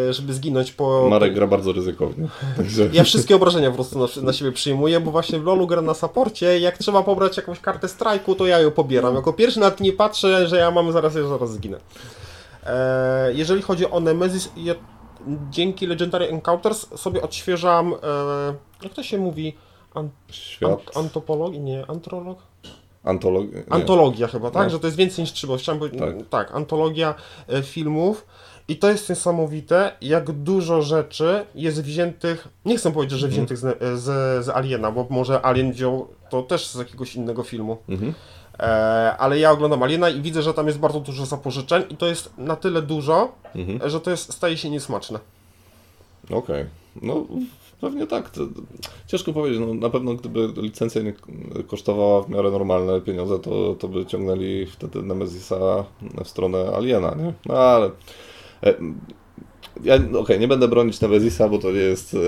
e, żeby zginąć po... Marek gra bardzo ryzykownie. Także... Ja wszystkie obrażenia po prostu na, na siebie przyjmuję, bo właśnie w LoLu gra na saporcie, jak trzeba pobrać jakąś kartę strajku, to ja ją pobieram. Jako pierwszy nawet nie patrzę, że ja mam zaraz, ja zaraz zginę. E, jeżeli chodzi o Nemesis, ja dzięki Legendary Encounters sobie odświeżam, e, jak to się mówi, An, Świat. antopologii, nie, antrolog? Antolog... Antologia chyba, tak? No. Że to jest więcej niż trzy, bo chciałem powiedzieć, Tak. tak. antologia e, filmów. I to jest niesamowite, jak dużo rzeczy jest wziętych, nie chcę powiedzieć, że wziętych z, z, z Aliena, bo może Alien wziął to też z jakiegoś innego filmu. Mhm. E, ale ja oglądam Aliena i widzę, że tam jest bardzo dużo zapożyczeń i to jest na tyle dużo, Mhm. że to jest, staje się niesmaczne. Okej. No, pewnie tak. Ciężko powiedzieć. No, na pewno gdyby licencja nie kosztowała w miarę normalne pieniądze, to, to by ciągnęli wtedy Nemesisa w stronę Aliena, nie? No ale... Ja, okej, nie będę bronić Nemesisa, bo to nie jest e,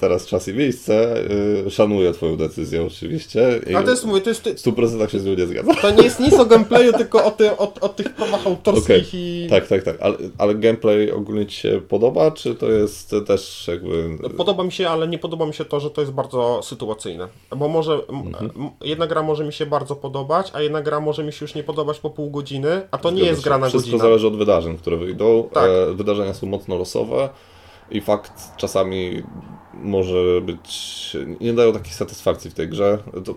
teraz czas i miejsce. E, szanuję Twoją decyzję oczywiście. I Ale to jest, mówię, to jest, w 100% się z nią nie zgadzam. to nie jest nic o gameplayu, tylko o, ty, o, o tych prawach autorskich Okej. i... Tak, tak, tak. Ale, ale gameplay ogólnie Ci się podoba, czy to jest też jakby... Podoba mi się, ale nie podoba mi się to, że to jest bardzo sytuacyjne. Bo może Mhm. jedna gra może mi się bardzo podobać, a jedna gra może mi się już nie podobać po pół godziny, a to nie Zgadza jest gra na Wszystko godzinę. zależy od wydarzeń, które wyjdą. Tak. E, wydarzenia są mocno losowe i fakt czasami może być... nie dają takiej satysfakcji w tej grze. To,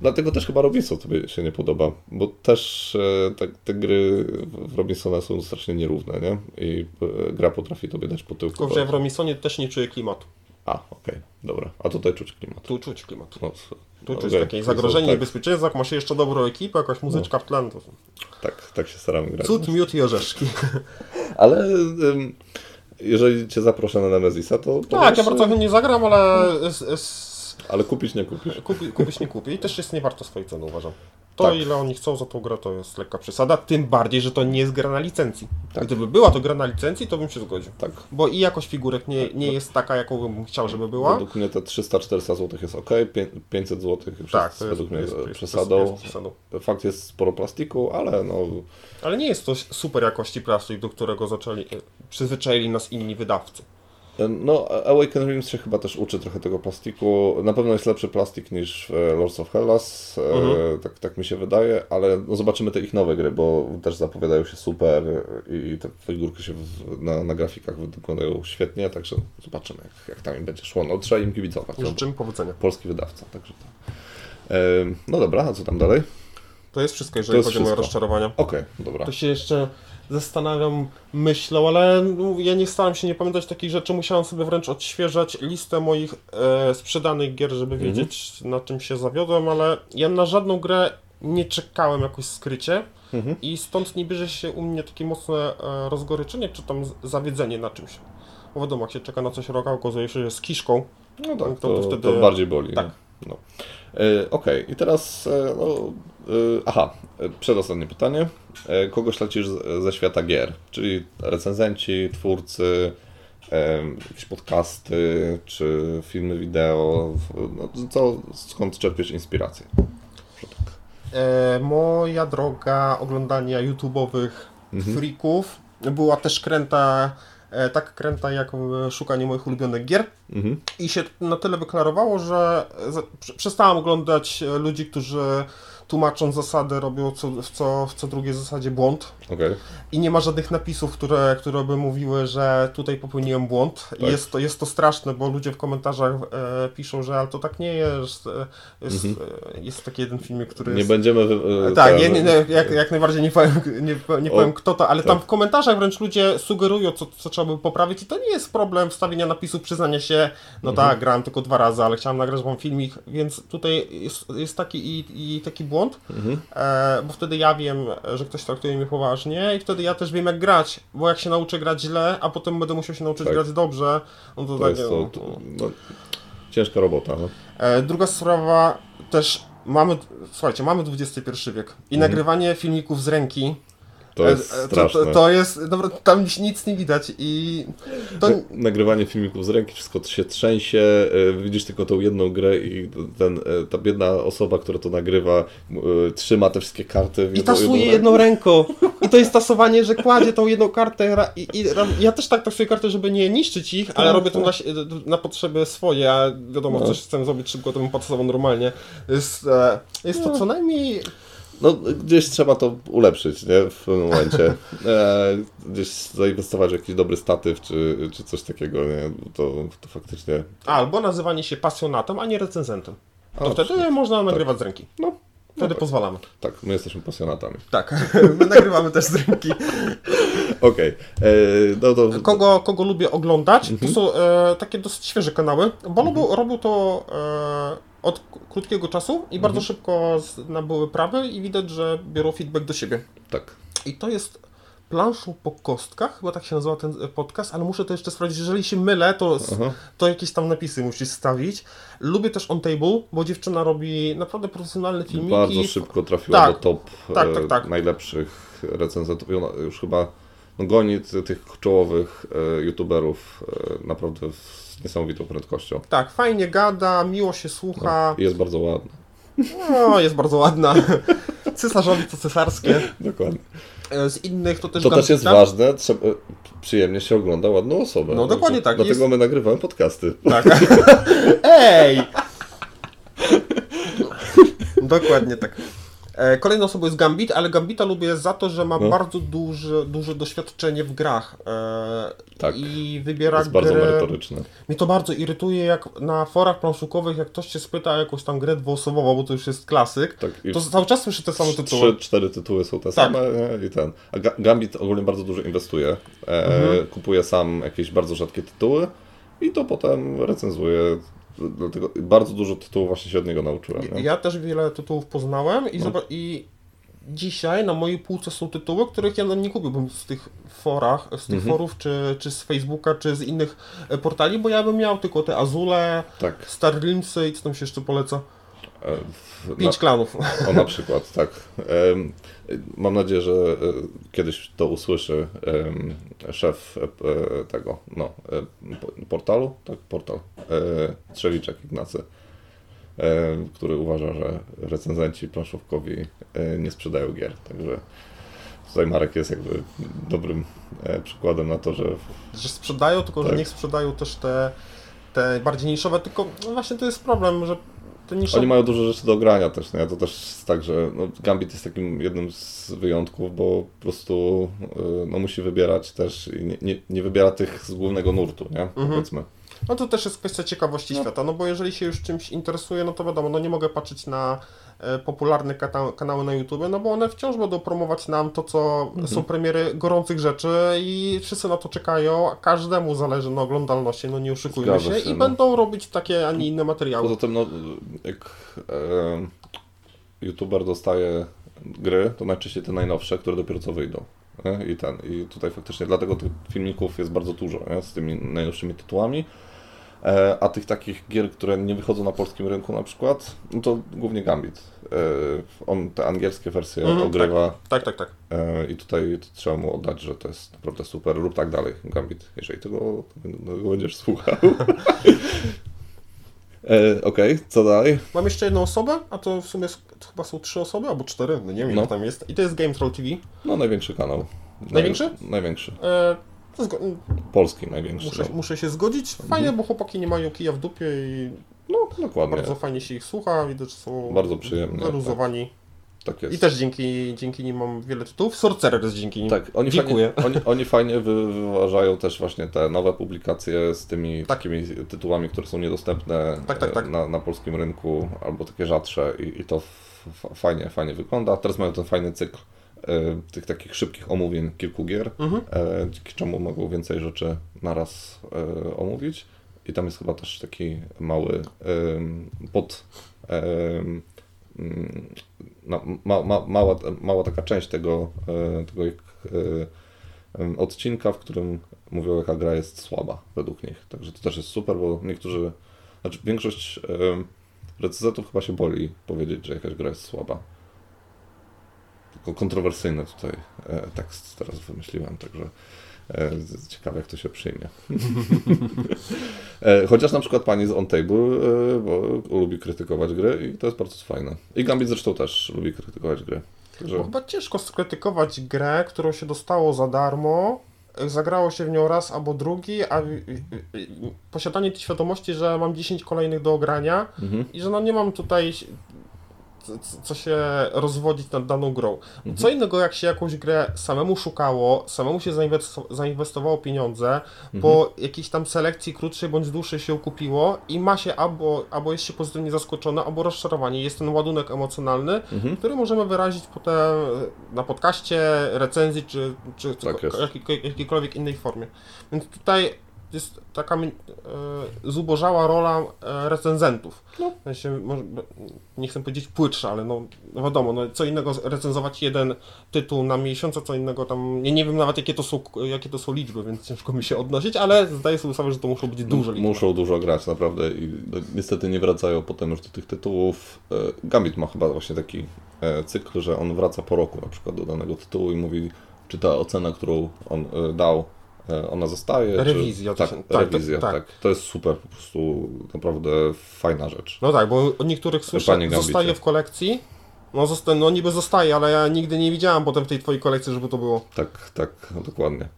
dlatego też chyba Robinson tobie się nie podoba, bo też e, te, te gry w Robinsona są strasznie nierówne, nie? I e, gra potrafi tobie dać po tyłku. Tylko, że w Romisonie też nie czuję klimatu. A, okej, dobra. A tutaj czuć klimat. Tu czuć klimat. No, Tu no, czuć okej. takie zagrożenie, Tak, niebezpieczeństwo, jak masz jeszcze dobrą ekipę, jakaś muzyczka w tle, no to tak, tak się staramy grać. cud, miód i orzeszki. Ale ym, jeżeli cię zaproszę na Nemesisa, to... to Tak, wiesz, ja bardzo chętnie zagram, ale z, z, Ale kupić nie kupisz. kupi, kupić nie kupię i też jest nie warto swojej ceny, uważam. To Tak. ile oni chcą za tą grę, to jest lekka przesada, tym bardziej, że to nie jest gra na licencji. Tak. Gdyby była to gra na licencji, to bym się zgodził. Tak. Bo i jakość figurek nie, nie jest taka, jaką bym chciał, żeby była. Według mnie te 300-400 zł jest ok, 500 zł już Tak, jest według mnie jest, przesadą. Jest, jest przesadą. Fakt jest sporo plastiku, ale no Ale nie jest to super jakości plastik, do którego zaczęli, przyzwyczaili nas inni wydawcy. No, Awaken Realms się chyba też uczy trochę tego plastiku. Na pewno jest lepszy plastik niż w Lords of Hellas, e, Mhm. tak, tak mi się wydaje, ale no zobaczymy te ich nowe gry, bo też zapowiadają się super i te figurki się w, na, na grafikach wyglądają świetnie, także zobaczymy jak, jak tam im będzie szło. No trzeba im kibicować. No, Życzymy powodzenia. polski wydawca, także tak. E, No dobra, a co tam dalej? To jest wszystko, jeżeli jest chodzi o moje rozczarowania. Okej, dobra. To się jeszcze zastanawiam, myślę, ale no, ja nie staram się nie pamiętać takich rzeczy. Musiałem sobie wręcz odświeżać listę moich e, sprzedanych gier, żeby Mhm. wiedzieć na czym się zawiodłem, ale ja na żadną grę nie czekałem jakoś skrycie Mhm. i stąd nie bierze się u mnie takie mocne e, rozgoryczenie czy tam zawiedzenie na czymś. bo wiadomo, jak się czeka na coś rok, a okazuje się, że jest kiszką, No tak, to- to, to to, wtedy- bardziej boli. tak. nie? No. E, Okej, i teraz, e, no, e, aha, przedostatnie pytanie. Kogo śledzisz ze świata gier? Czyli recenzenci, twórcy, jakieś podcasty, czy filmy wideo? No, co, skąd czerpiesz inspirację? Tak. Moja droga oglądania YouTube'owych Mhm. freaków była też kręta, tak kręta jak e, szukanie moich ulubionych gier. Mhm. I się na tyle wyklarowało, że przestałem oglądać e, ludzi, którzy tłumacząc zasady robią co, w, co, w co drugiej zasadzie błąd. Okej. I nie ma żadnych napisów, które, które by mówiły, że tutaj popełniłem błąd. Tak. jest, to, jest to straszne, bo ludzie w komentarzach e, piszą, że ale to tak nie jest. E, jest, e, jest taki jeden filmik, który Nie jest... będziemy... wy- e, Tak, nie, nie, nie, jak, jak najbardziej nie powiem, nie, nie powiem kto to, ale tam tak. w komentarzach wręcz ludzie sugerują, co, co trzeba by poprawić i to nie jest problem wstawienia napisów, przyznania się, no Mhm. tak, grałem tylko dwa razy, ale chciałem nagrać wam filmik, więc tutaj jest, jest taki i, i taki błąd, Mhm. e, bo wtedy ja wiem, że ktoś traktuje mnie poważnie i wtedy ja też wiem jak grać, bo jak się nauczę grać źle, a potem będę musiał się nauczyć Tak. grać dobrze, no to, To tak, jest to, no, to, no, ciężka robota. No. E, druga sprawa, też mamy, słuchajcie, mamy XXI wiek i nagrywanie filmików z ręki Mhm. To jest e, e, straszne. To, to jest, dobra, tam nic nie widać i to, Na- Nagrywanie filmików z ręki, wszystko się trzęsie, e, widzisz tylko tą jedną grę i ten, e, ta biedna osoba, która to nagrywa, e, trzyma te wszystkie karty w i tasuje jedną jedną ręką. I to jest tasowanie, że kładzie tą jedną kartę i, i ja też tak tasuję karty, żeby nie niszczyć ich, ale Tak, robię to na, tak. si- na potrzeby swoje, a wiadomo, No. coś chcę zrobić szybko, to bym potasował normalnie. Jest, e, jest to co najmniej No, gdzieś trzeba to ulepszyć, nie? W pewnym momencie. E, gdzieś zainwestować w jakiś dobry statyw, czy, czy coś takiego, nie? To, to faktycznie... Albo nazywanie się pasjonatem, a nie recenzentem. To A, wtedy można nagrywać z ręki. No, Wtedy tak. pozwalamy. tak, my jesteśmy pasjonatami. Tak, my nagrywamy też z ręki. Okej, e, no to... Kogo, kogo lubię oglądać, Mhm. to są e, takie dosyć świeże kanały, bo robią, robią to e, od krótkiego czasu i bardzo Mhm. szybko z- nabyły prawy i widać, że biorą feedback do siebie. Tak. I to jest planszą po kostkach, chyba tak się nazywa ten e, podcast, ale muszę to jeszcze sprawdzić, jeżeli się mylę, to, Aha. to jakieś tam napisy musisz stawić. Lubię też On Table, bo dziewczyna robi naprawdę profesjonalne filmiki. Bardzo szybko trafiła Tak. do top Tak, e, tak, tak. najlepszych recenzentów. Ona już chyba no, goni ty- tych czołowych e, youtuberów e, naprawdę z niesamowitą prędkością. Tak, fajnie gada, miło się słucha. I jest bardzo ładna. No, jest bardzo ładna. Cesarzowi to cesarskie. Dokładnie. E, Z innych to też To też jest ważne, trzeba, przyjemnie się ogląda ładną osobę. No, dokładnie tak. Dlatego Jest- my nagrywamy podcasty. Tak. Ej! Dokładnie tak. E, Kolejną osobą jest Gambit, ale Gambita lubię za to, że ma No. bardzo duże, duże doświadczenie w grach. E, Tak. I wybiera jest bardzo gry. merytoryczne. Mnie to bardzo irytuje, jak na forach planszukowych, jak ktoś się spyta o jakąś tam grę dwuosobową, bo to już jest klasyk, Tak, to cały czas słyszy te same tytuły. Trzy, cztery tytuły są te Tak. same i ten. A Ga- Gambit ogólnie bardzo dużo inwestuje. E, Mhm. Kupuje sam jakieś bardzo rzadkie tytuły i to potem recenzuje. Dlatego bardzo dużo tytułów właśnie się od niego nauczyłem. Nie? Ja też wiele tytułów poznałem i, No. i dzisiaj na mojej półce są tytuły, których ja nie kupiłbym z tych forach, z tych Mhm. forów, czy, czy z Facebooka, czy z innych e, portali, bo ja bym miał tylko te Azule, Tak. Starlimsy i co tam się jeszcze poleca? E, w- Pięć klanów. O, na przykład, tak. Mam nadzieję, że e, kiedyś to usłyszy szef e, tego, no, e, po- portalu, tak, portal, e, Trzewiczek Ignacy, e, który uważa, że recenzenci planszówkowi e, nie sprzedają gier, także tutaj Marek jest jakby dobrym e, przykładem na to, że Że sprzedają, tylko że Tak. niech sprzedają też te, te bardziej niszowe, tylko no właśnie to jest problem, że Oni mają dużo rzeczy do grania też, nie? To też jest tak, że no, Gambit jest takim jednym z wyjątków, bo po prostu y, no, musi wybierać też i nie, nie, nie wybiera tych z głównego nurtu, nie? Powiedzmy. No to też jest kwestia ciekawości świata, no bo jeżeli się już czymś interesuje, no to wiadomo, no nie mogę patrzeć na popularne kata- kanały na YouTube, no bo one wciąż będą promować nam to, co są premiery gorących rzeczy i wszyscy na to czekają, a każdemu zależy na oglądalności, no nie oszukujmy się, się, i no. będą robić takie, a nie inne materiały. Poza tym, no, jak e, YouTuber dostaje gry, to najczęściej te najnowsze, które dopiero co wyjdą. nie? I ten, i tutaj faktycznie dlatego tych filmików jest bardzo dużo, nie? z tymi najnowszymi tytułami. E, A tych takich gier, które nie wychodzą na polskim rynku na przykład, no to głównie Gambit. E, On te angielskie wersje Mhm, ogrywa Tak, tak, tak. e, i tutaj trzeba mu oddać, że to jest naprawdę super. Rób tak dalej, Gambit, jeżeli tego, tego będziesz słuchał. E, Okej, co dalej? Mam jeszcze jedną osobę, a to w sumie to chyba są trzy osoby, albo cztery, no nie wiem No. ile tam jest. I to jest Game Troll TV. No największy kanał. Największy? Naj, największy. E, Polski największy. muszę, muszę się zgodzić. Fajnie, bo chłopaki nie mają kija w dupie i No, dokładnie. bardzo fajnie się ich słucha. Widać, że są Bardzo przyjemnie, wyluzowani. Tak jest. I też dzięki, dzięki nim mam wiele tytułów. Sorcerer jest dzięki nim. Tak, oni Dziękuję. fajnie, oni, oni fajnie wy, wyważają też właśnie te nowe publikacje z tymi Tak. takimi tytułami, które są niedostępne Tak, tak, tak. e, Na, na polskim rynku, albo takie rzadsze i, i to fajnie, fajnie wygląda. Teraz mają ten fajny cykl tych takich szybkich omówień kilku gier, Mhm. e, dzięki czemu mogą więcej rzeczy naraz e, omówić. I tam jest chyba też taki mały pod... mm, no, ma, ma, mała, mała taka część tego, e, tego ich, e, odcinka, w którym mówią, jaka gra jest słaba według nich. Także to też jest super, bo niektórzy, znaczy większość em, recenzentów chyba się boli powiedzieć, że jakaś gra jest słaba. Tylko kontrowersyjny tutaj e, tekst teraz wymyśliłem, także e, ciekawe jak to się przyjmie. E, Chociaż na przykład pani z On Table bo lubi krytykować gry i to jest bardzo fajne. I Gambit zresztą też lubi krytykować gry. Także Bo chyba ciężko skrytykować grę, którą się dostało za darmo, zagrało się w nią raz albo drugi, a posiadanie tej świadomości, że mam 10 kolejnych do ogrania mhm. i że no nie mam tutaj co się rozwodzić nad daną grą. Co innego jak się jakąś grę samemu szukało, samemu się zainwesto- zainwestowało pieniądze, po jakiejś tam selekcji krótszej bądź dłuższej się kupiło i ma się albo, albo jest się pozytywnie zaskoczone, albo rozczarowanie. Jest ten ładunek emocjonalny, Mhm. który możemy wyrazić potem na podcaście, recenzji czy, czy Tak jakiej- jakiejkolwiek innej formie. Więc tutaj jest taka e, zubożała rola e, recenzentów. No. W sensie, może, nie chcę powiedzieć płytsza, ale no, no wiadomo, no, co innego recenzować jeden tytuł na miesiąc, a co innego tam, nie, nie wiem nawet jakie to, są, jakie to są liczby, więc ciężko mi się odnosić, ale zdaję sobie sprawę, że to muszą być duże liczby. Muszą dużo grać, naprawdę. I no, niestety nie wracają potem już do tych tytułów. E, Gambit ma chyba właśnie taki e, cykl, że on wraca po roku na przykład do danego tytułu i mówi, czy ta ocena, którą on e, dał, ona zostaje. Rewizja, Czy... Tak, się- tak, rewizja, tak, tak. To jest super, po prostu naprawdę fajna rzecz. No tak, bo od niektórych słyszę, Panie Gambicie. zostaje w kolekcji, no, zosta- no niby zostaje, ale ja nigdy nie widziałam potem w tej twojej kolekcji, żeby to było. Tak, tak, no, dokładnie.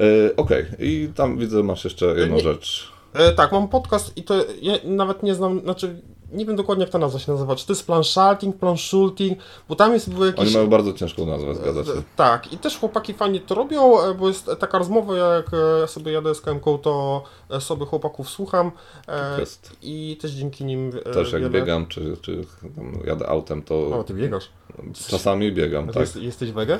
E, Okej, i tam widzę, masz jeszcze jedną nie- rzecz. E, tak, mam podcast i to ja nawet nie znam, znaczy nie wiem dokładnie jak ta nazwa się nazywa, czy to jest planszalting, planszulting, bo tam jest były Oni jakieś... mają bardzo ciężką nazwę, zgadza się. Tak, i też chłopaki fajnie to robią, e, bo jest taka rozmowa, jak e, ja sobie jadę z KMK, to sobie chłopaków słucham e, Jest. i też dzięki nim Też jak wiele... biegam, czy, czy jadę autem, O, to ty biegasz. czasami biegam, tak. jest, jesteś wege?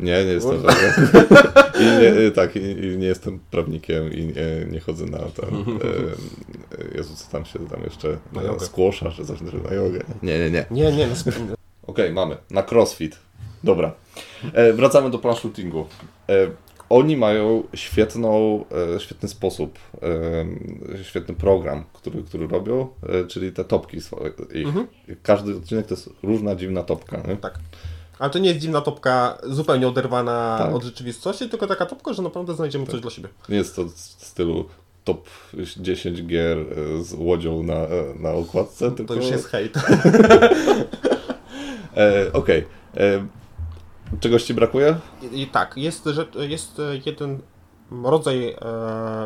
Nie, nie jestem wege. I nie, tak, i, i nie jestem prawnikiem i nie, nie chodzę na ten. E, Jezu, co tam się tam jeszcze. Na Na skłosza, czy coś na jogę. Nie, nie, nie. Nie, nie, no, Okej, mamy. Na crossfit. Dobra. E, wracamy do planshootingu. E, oni mają świetną, e, świetny sposób, e, świetny program, który, który robią, e, czyli te topki swoje. Ich. Mhm. Każdy odcinek to jest różna dziwna topka. Nie? tak. Ale to nie jest dziwna topka zupełnie oderwana Tak. od rzeczywistości, tylko taka topka, że naprawdę znajdziemy coś dla siebie. Nie jest to w stylu top 10 gier e, z łodzią na, e, na okładce, tylko... To już jest hejt. E, Okej. E, Czegoś Ci brakuje? I, I tak, jest, że, jest jeden rodzaj e,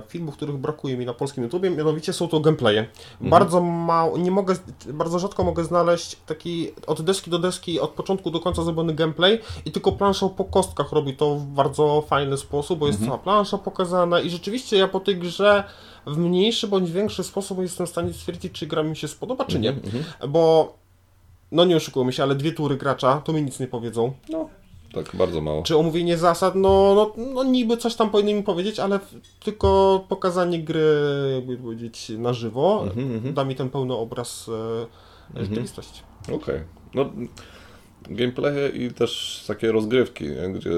filmów, których brakuje mi na polskim YouTubie, mianowicie są to gameplaye. Bardzo mało, nie mogę, bardzo rzadko mogę znaleźć taki od deski do deski, od początku do końca zrobiony gameplay i tylko planszą po kostkach robi to w bardzo fajny sposób, bo jest cała plansza pokazana i rzeczywiście ja po tej grze w mniejszy bądź większy sposób jestem w stanie stwierdzić, czy gra mi się spodoba, czy nie. Bo, no nie oszukujmy się, ale dwie tury gracza to mi nic nie powiedzą. No, tak bardzo mało. Czy omówienie zasad? No, no, no niby coś tam powinny mi powiedzieć, ale tylko pokazanie gry, jakby powiedzieć, na żywo Mhm, mhm. da mi ten pełny obraz e, rzeczywistości. Okej. No, gameplaye i też takie rozgrywki, nie? gdzie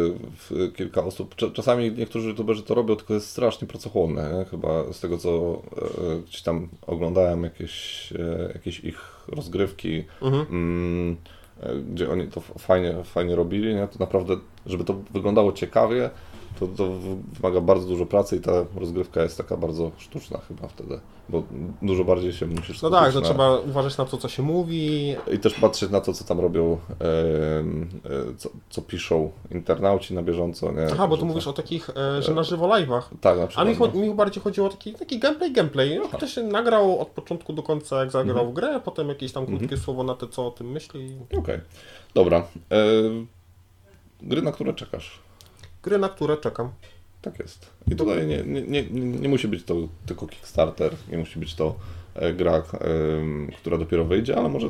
w- kilka osób, cza- czasami niektórzy youtuberzy to robią, tylko jest strasznie pracochłonne, nie? chyba z tego co e, gdzieś tam oglądałem jakieś, e, jakieś ich rozgrywki, Mhm. mm, e, gdzie oni to fajnie, fajnie robili, nie? to naprawdę, żeby to wyglądało ciekawie, to, to wymaga bardzo dużo pracy i ta rozgrywka jest taka bardzo sztuczna chyba wtedy, bo dużo bardziej się musisz No tak, że na... trzeba uważać na to, co się mówi. I też patrzeć na to, co tam robią, em, e, co, co piszą internauci na bieżąco. Nie? Aha, bo tu mówisz o takich, e, że na żywo live'ach. Tak, na A przykład. mi, cho- no. mi bardziej chodziło o taki, taki gameplay, gameplay. No, ktoś się nagrał od początku do końca, jak zagrał Mhm. w grę, potem jakieś tam krótkie słowo na to, co o tym myśli. Okej, dobra. E, gry, na które czekasz. Gry, na które czekam. Tak jest. I tutaj nie, nie, nie, nie musi być to tylko Kickstarter, nie musi być to e, gra, która dopiero wyjdzie, ale może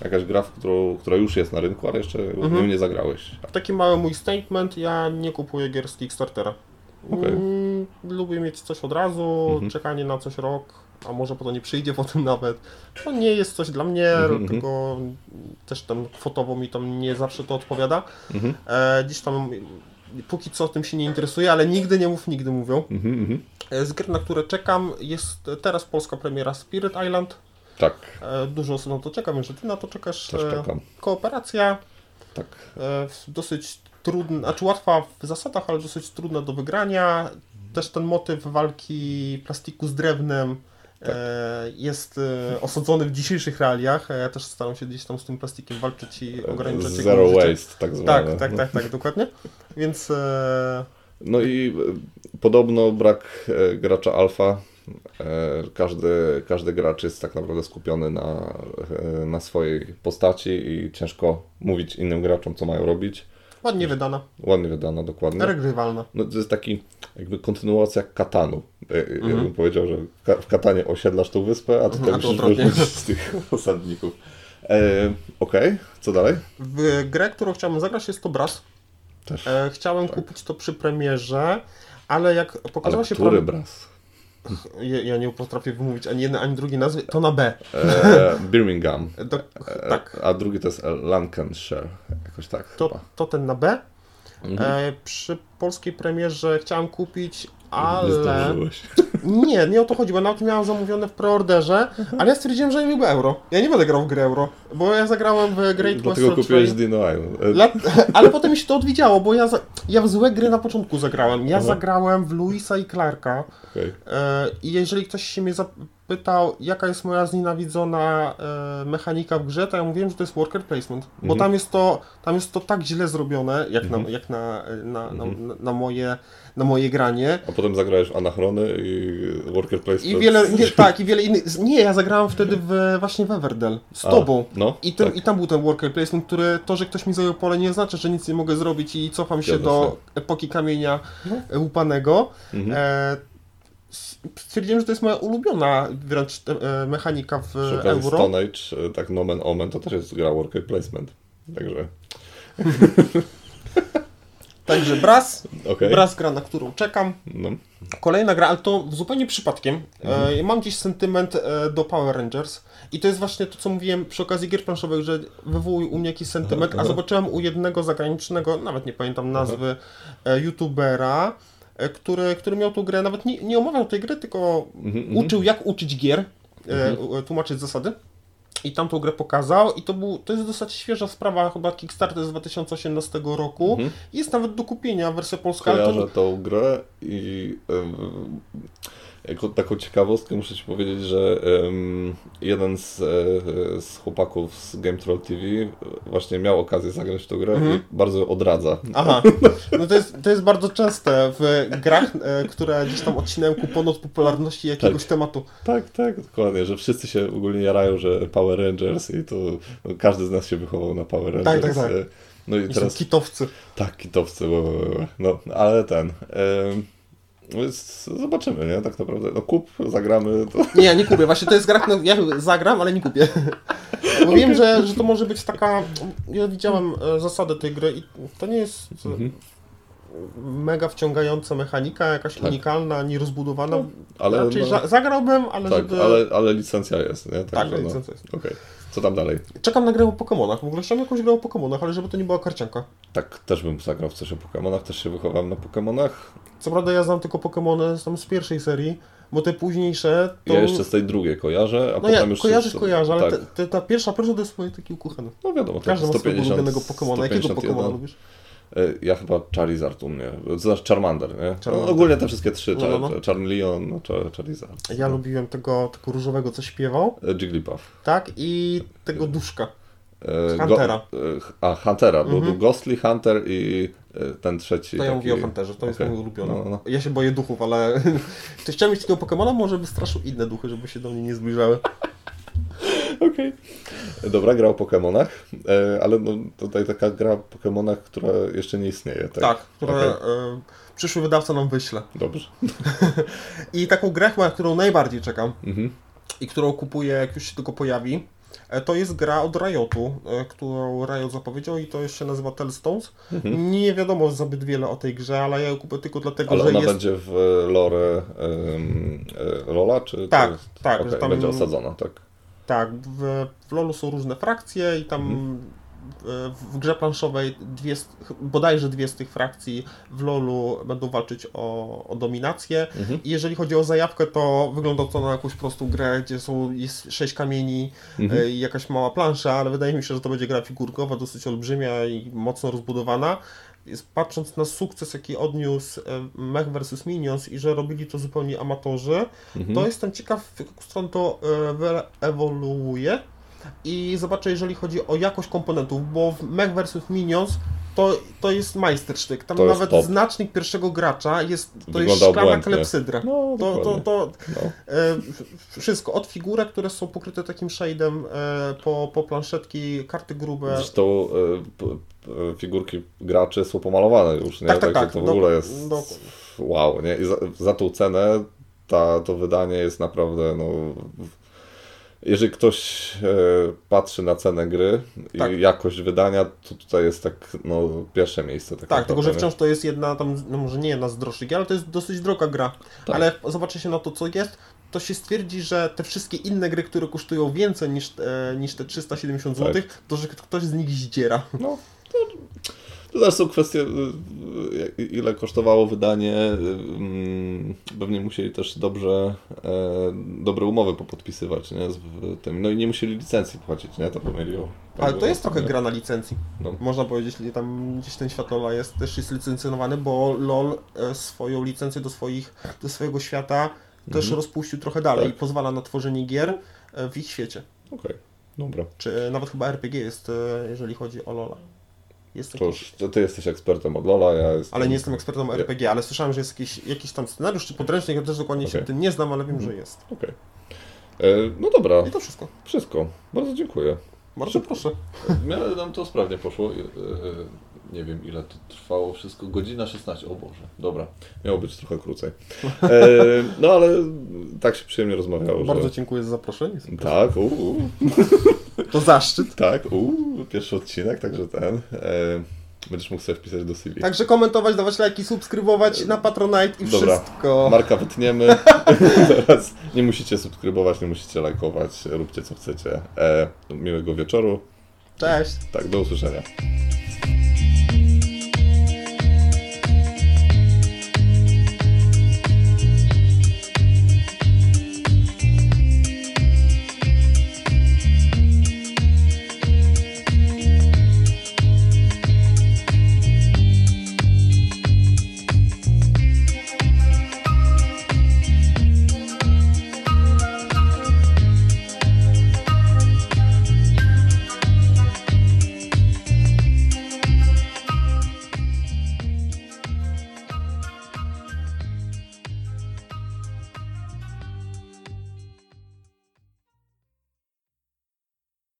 jakaś gra, którą, która już jest na rynku, ale jeszcze Mhm. nią nie zagrałeś. Taki mały mój statement, ja nie kupuję gier z Kickstartera. Okej. Mm, lubię mieć coś od razu, Mhm. czekanie na coś rok, a może potem nie przyjdzie potem nawet. To nie jest coś dla mnie, Mhm, tylko też tam kwotowo mi tam nie zawsze to odpowiada. Mhm. E, gdzieś tam póki co tym się nie interesuje, ale nigdy nie mów, nigdy mówią. Mhm, mhm. E, Z gier, na które czekam, jest teraz polska premiera Spirit Island. Tak, E, Dużo osób na to czeka, wiem, że ty na to czekasz. też E, czekam. Kooperacja, Tak. dosyć trudna, znaczy łatwa w zasadach, ale dosyć trudna do wygrania. Też ten motyw walki plastiku z drewnem e, jest e, osadzony w dzisiejszych realiach. E, Ja też staram się gdzieś tam z tym plastikiem walczyć i ograniczać jego Zero waste, tak zwane. Tak, tak, tak, tak, dokładnie. Więc e, No i e, podobno brak e, gracza alfa. E, Każdy, każdy gracz jest tak naprawdę skupiony na, e, na swojej postaci i ciężko mówić innym graczom, co mają robić. Ładnie wydana, Ładnie wydano, dokładnie. regrywalna. No, to jest taki jakby kontynuacja Katanu. E, Ja Mhm. bym powiedział, że w Katanie osiedlasz tą wyspę, a tutaj Mhm, musisz wyrzucić z tych osadników. E, Okej, co dalej? W grę, którą chciałem zagrać jest to Brass. Też. E, chciałem kupić to przy premierze, ale jak pokazała Ale się który pra- bras? Ja, ja nie potrafię wymówić ani jednej, ani drugiej nazwy, to na B. E, Birmingham. Do, E, tak, A drugi to jest Lancashire. Jakoś tak to, to ten na B. Mhm. E, przy polskiej premierze chciałem kupić, Nie ale... zdążyłeś. Nie, nie o to chodzi, bo nawet miałem zamówione w preorderze, ale ja stwierdziłem, że nie lubię euro. Ja nie będę grał w grę euro, bo ja zagrałem w Great Dlatego Western kupiłeś. Dino Island. Lat, ale potem mi się to odwiedziało, bo ja, za, ja w złe gry na początku zagrałem. Ja Aha. zagrałem w Luisa i Clarka. okej. E, I jeżeli ktoś się mnie zapytał, jaka jest moja znienawidzona e, mechanika w grze, to ja mówiłem, że to jest worker placement. Bo Mhm. tam jest to, tam jest to tak źle zrobione, jak, Mhm. na, jak na, na, na, Mhm. na, na, moje, na moje granie. A potem zagrałeś Anachrony i Worker Placement. I wiele, nie, tak, i wiele innych. Nie, ja zagrałem wtedy w, właśnie w Everdell z A, tobą. No, I, ten, tak. I tam był ten worker placement, który to, że ktoś mi zajął pole nie znaczy, że nic nie mogę zrobić i cofam się do epoki kamienia e, łupanego. Mhm. E, stwierdziłem, że to jest moja ulubiona wręcz e, mechanika w euro. Stone Age, e, tak nomen omen, to też jest gra Worker Placement. Także, Także Brass, okej. Brass gra, na którą czekam. No. Kolejna gra, ale to zupełnie przypadkiem. Mhm. E, mam gdzieś sentyment e, do Power Rangers. I to jest właśnie to, co mówiłem przy okazji gier planszowych, że wywołuje u mnie jakiś sentyment, Aha, a aha. zobaczyłem u jednego zagranicznego, nawet nie pamiętam nazwy, e, youtubera, e, który, który miał tą grę, nawet nie, nie omawiał tej gry, tylko Mhm, mhm. uczył jak uczyć gier, e, u- tłumaczyć zasady. I tam tą grę pokazał i to, był, to jest dosyć świeża sprawa, chyba Kickstarter z 2018 roku. Mhm. Jest nawet do kupienia wersja polska, ale to, Kojarzę tą grę i em, jako taką ciekawostkę muszę Ci powiedzieć, że em, jeden z, e, z chłopaków z Game Troll TV właśnie miał okazję zagrać w tą grę Mhm. i bardzo odradza. Aha, no to jest, to jest bardzo częste w grach, e, które gdzieś tam odcinają kupon od popularności jakiegoś Tak. tematu. Tak, tak, dokładnie, że wszyscy się ogólnie jarają, że Power Rangers i to no, każdy z nas się wychował na Power Tak, Rangers. tak, tak. e, No i I teraz kitowcy. Tak, kitowcy, bo, no, ale ten. Więc zobaczymy, nie? Tak naprawdę. No kup, zagramy. To... Nie, ja nie kupię. Właśnie to jest gra, no, ja zagram, ale nie kupię. Bo wiem, że, że to może być taka... Ja widziałem e, zasadę tej gry i to nie jest... Mhm. Mega wciągająca mechanika, jakaś Tak. unikalna, nierozbudowana. No, ale Raczej no- za, zagrałbym, ale Tak, żeby... ale, ale licencja jest, nie? Tak, Także no, licencja jest. Okej. Co tam dalej? Czekam na grę o Pokemonach. W ogóle chciałem jakąś grę o Pokemonach, ale żeby to nie była karcianka. Tak, też bym zagrał w coś o Pokemonach, też się wychowałem na Pokemonach. Co prawda ja znam tylko Pokemony z, tam z pierwszej serii, bo te późniejsze to... Ja jeszcze z tej drugiej kojarzę, a No potem ja już... kojarzysz, się- kojarzę, ale tak. te, te, ta pierwsza persona to jest moje taki ukochany. No wiadomo, tak, Każdy ma swojego 150, ulubionego Pokemona. Jakiego 151. Pokemona lubisz? E, Ja chyba Charizard u mnie, to znaczy Charmander, nie? Charmander. No, ogólnie te wszystkie trzy, No, Char no, no. Charmeleon, no, Char Charizard. Ja lubiłem tego, tego różowego, co śpiewał, E, Jigglypuff. tak? I tego duszka. E, Huntera. Go, a, Huntera, bo Mhm. był Ghostly, Hunter i ten trzeci. To ja taki... mówię o Hunterze, to jest Okej. mój ulubiony. No, no. Ja się boję duchów, ale to chciałem mieć takiego Pokemona, może by straszył inne duchy, żeby się do mnie nie zbliżały. Okej. Dobra, gra o Pokemonach, e, ale no, tutaj taka gra o Pokemonach, która jeszcze nie istnieje, tak? Tak, które Okej. e, przyszły wydawca nam wyśle. Dobrze. I taką grę, na którą najbardziej czekam Mhm. i którą kupuję, jak już się tylko pojawi, e, to jest gra od Riotu, którą Riot zapowiedział i to się nazywa Tellstones. Nie wiadomo zbyt wiele o tej grze, ale ja ją kupię tylko dlatego, Ale że ona jest... będzie w lore um, Lola, czy Tak, jest... tak, że tam- będzie osadzona, tak. Tak, w, w LoLu są różne frakcje i tam Mhm. w, w grze planszowej dwie, bodajże dwie z tych frakcji w LoLu będą walczyć o, o dominację. Mhm. I jeżeli chodzi o zajawkę, to wygląda to na jakąś prostą grę, gdzie są, jest sześć kamieni Mhm. e, i jakaś mała plansza, ale wydaje mi się, że to będzie gra figurkowa, dosyć olbrzymia i mocno rozbudowana. Jest, patrząc na sukces, jaki odniósł e, Mech vs Minions i że robili to zupełnie amatorzy, Mhm. to jestem ciekaw, w jaką stronę to e, ewoluuje i zobaczę, jeżeli chodzi o jakość komponentów, bo w Mech vs Minions to, to jest majstersztyk. Tam To nawet znacznik pierwszego gracza jest, to Wygląda jest szklana obłędnie. klepsydra. No, To, to, to No. e, wszystko, od figurek, które są pokryte takim shade'em, e, po, po planszetki, karty grube. Zresztą e, figurki graczy są pomalowane już, nie? Tak, tak, Także tak. to w ogóle jest wow, nie? I za, za tą cenę ta, to wydanie jest naprawdę, no... Jeżeli ktoś e, patrzy na cenę gry i Tak. jakość wydania, to tutaj jest tak, no, pierwsze miejsce. Tak, Tak, tylko że wciąż to jest jedna tam, no może nie jedna z droższych, ale to jest dosyć droga gra. Tak. Ale zobaczy się na to, co jest, to się stwierdzi, że te wszystkie inne gry, które kosztują więcej niż, e, niż te 370 zł, Tak. to że ktoś z nich zdziera. No, to, to też są kwestie, y, y, ile kosztowało wydanie. y, mm, Pewnie musieli też dobrze, e, dobre umowy popodpisywać, nie? Z tym. No i nie musieli licencji płacić, nie? To pomyliło. Ale to jest trochę gra na licencji. No. Można powiedzieć, że tam gdzieś ten świat LoL'a jest, też jest licencjonowany, bo LoL e, swoją licencję do, swoich, do swojego świata też Mhm. rozpuścił trochę dalej Tak. i pozwala na tworzenie gier e, w ich świecie. Okej, dobra. Czy nawet chyba RPG jest, e, jeżeli chodzi o LoL'a. Jest To jakiś... już, to ty jesteś ekspertem od Lola, ja jestem... Ale nie jestem ekspertem RPG, ale słyszałem, że jest jakiś, jakiś tam scenariusz czy podręcznik, ja też dokładnie się Okej. tym nie znam, ale wiem, że jest. Okej. E, No dobra, I to wszystko. wszystko. Bardzo dziękuję. Bardzo proszę. Miale nam to sprawnie poszło. E, e, Nie wiem ile to trwało wszystko. Godzina 16. O Boże. Dobra. Miało być trochę krócej. E, No ale tak się przyjemnie rozmawiało. Bardzo że... dziękuję za zaproszenie. Tak, uu, To zaszczyt. tak, uu, pierwszy odcinek, także ten. E, będziesz mógł sobie wpisać do CV. Także komentować, dawać lajki, subskrybować na Patronite i Dobra. wszystko. Marka wytniemy. Teraz nie musicie subskrybować, nie musicie lajkować. Róbcie co chcecie. E, miłego wieczoru. Cześć. Tak, do usłyszenia.